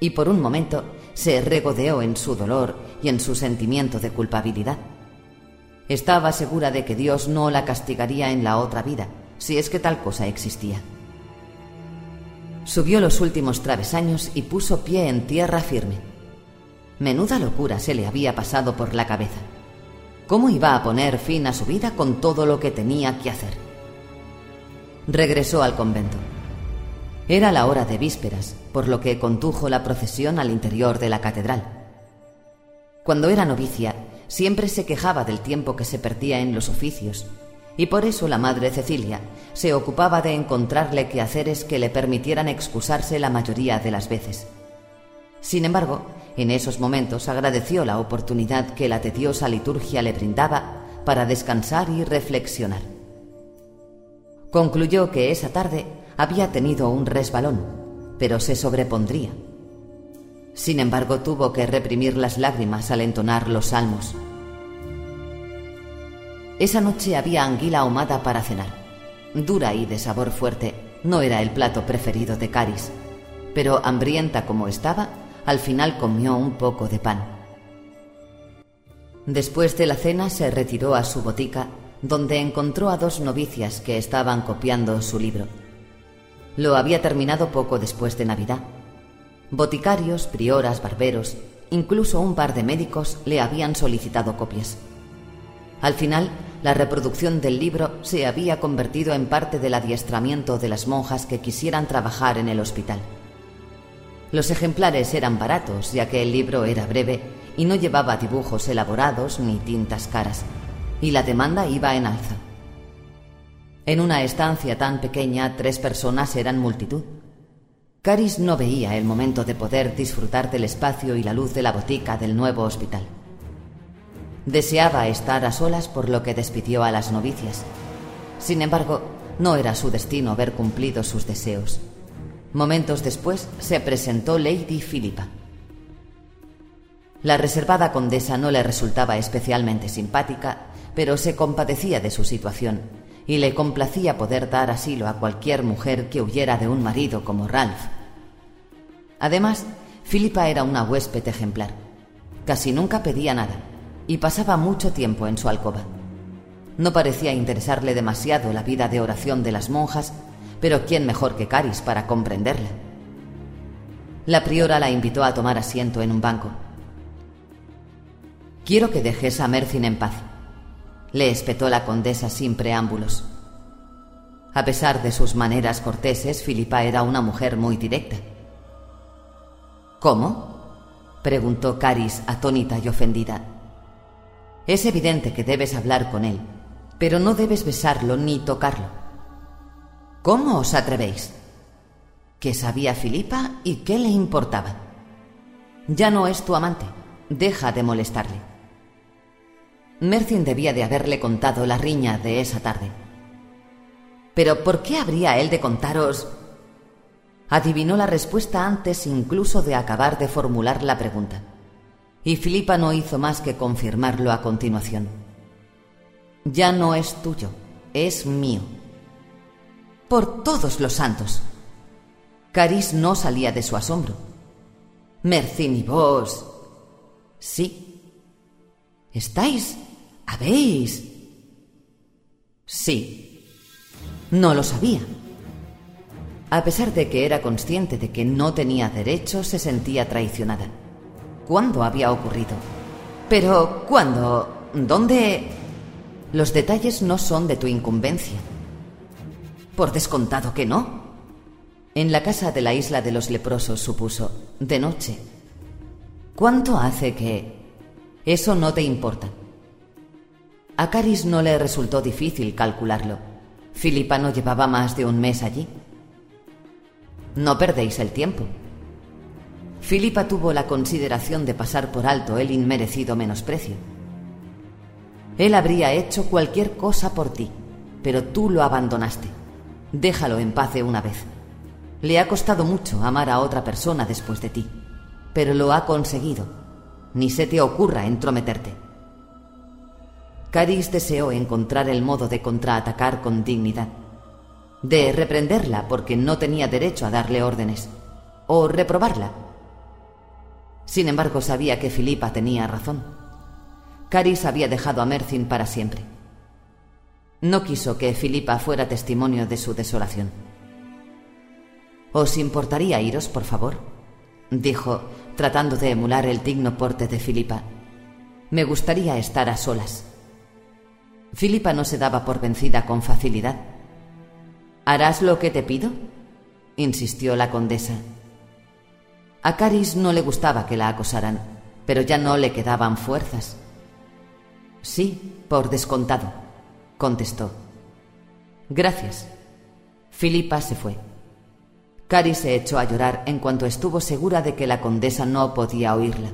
y por un momento se regodeó en su dolor y en su sentimiento de culpabilidad. Estaba segura de que Dios no la castigaría en la otra vida, si es que tal cosa existía. Subió los últimos travesaños y puso pie en tierra firme. Menuda locura se le había pasado por la cabeza. ¿Cómo iba a poner fin a su vida con todo lo que tenía que hacer? Regresó al convento. Era la hora de vísperas, por lo que condujo la procesión al interior de la catedral. Cuando era novicia, siempre se quejaba del tiempo que se perdía en los oficios, y por eso la madre Cecilia se ocupaba de encontrarle quehaceres que le permitieran excusarse la mayoría de las veces. Sin embargo, en esos momentos agradeció la oportunidad que la tediosa liturgia le brindaba para descansar y reflexionar. Concluyó que esa tarde había tenido un resbalón, pero se sobrepondría. Sin embargo, tuvo que reprimir las lágrimas al entonar los salmos. Esa noche había anguila ahumada para cenar. Dura y de sabor fuerte, no era el plato preferido de Caris, pero hambrienta como estaba, al final comió un poco de pan. Después de la cena se retiró a su botica donde encontró a dos novicias que estaban copiando su libro. Lo había terminado poco después de Navidad. Boticarios, prioras, barberos, incluso un par de médicos le habían solicitado copias. Al final, la reproducción del libro se había convertido en parte del adiestramiento de las monjas que quisieran trabajar en el hospital. Los ejemplares eran baratos, ya que el libro era breve y no llevaba dibujos elaborados ni tintas caras y la demanda iba en alza. En una estancia tan pequeña, tres personas eran multitud. Caris no veía el momento de poder disfrutar del espacio y la luz de la botica del nuevo hospital. Deseaba estar a solas por lo que despidió a las novicias. Sin embargo, no era su destino ver cumplidos sus deseos. Momentos después se presentó Lady Philippa. La reservada condesa no le resultaba especialmente simpática pero se compadecía de su situación y le complacía poder dar asilo a cualquier mujer que huyera de un marido como Ralph. Además, Filipa era una huésped ejemplar. Casi nunca pedía nada y pasaba mucho tiempo en su alcoba. No parecía interesarle demasiado la vida de oración de las monjas, pero ¿quién mejor que Caris para comprenderla? La priora la invitó a tomar asiento en un banco. Quiero que dejes a Mercin en paz, le espetó la condesa sin preámbulos. A pesar de sus maneras corteses, Filipa era una mujer muy directa. ¿Cómo? preguntó Caris atónita y ofendida. Es evidente que debes hablar con él, pero no debes besarlo ni tocarlo. ¿Cómo os atrevéis? ¿Qué sabía Filipa y qué le importaba? Ya no es tu amante. Deja de molestarle. Mercin debía de haberle contado la riña de esa tarde. Pero ¿por qué habría él de contaros? Adivinó la respuesta antes incluso de acabar de formular la pregunta. Y Filipa no hizo más que confirmarlo a continuación. Ya no es tuyo, es mío. Por todos los santos. Caris no salía de su asombro. Mercin y vos. Sí. ¿Estáis ¿Habéis? Sí. No lo sabía. A pesar de que era consciente de que no tenía derecho, se sentía traicionada. ¿Cuándo había ocurrido? Pero, ¿cuándo? ¿Dónde? Los detalles no son de tu incumbencia. Por descontado que no. En la casa de la isla de los leprosos, supuso, de noche. ¿Cuánto hace que... Eso no te importa. A Caris no le resultó difícil calcularlo. Filipa no llevaba más de un mes allí. No perdéis el tiempo. Filipa tuvo la consideración de pasar por alto el inmerecido menosprecio. Él habría hecho cualquier cosa por ti, pero tú lo abandonaste. Déjalo en paz de una vez. Le ha costado mucho amar a otra persona después de ti, pero lo ha conseguido. Ni se te ocurra entrometerte. Caris deseó encontrar el modo de contraatacar con dignidad, de reprenderla porque no tenía derecho a darle órdenes, o reprobarla. Sin embargo, sabía que Filipa tenía razón. Caris había dejado a Mercin para siempre. No quiso que Filipa fuera testimonio de su desolación. ¿Os importaría iros, por favor? dijo, tratando de emular el digno porte de Filipa. Me gustaría estar a solas. Filipa no se daba por vencida con facilidad. ¿Harás lo que te pido? insistió la condesa. A Caris no le gustaba que la acosaran, pero ya no le quedaban fuerzas. Sí, por descontado, contestó. Gracias. Filipa se fue. Caris se echó a llorar en cuanto estuvo segura de que la condesa no podía oírla.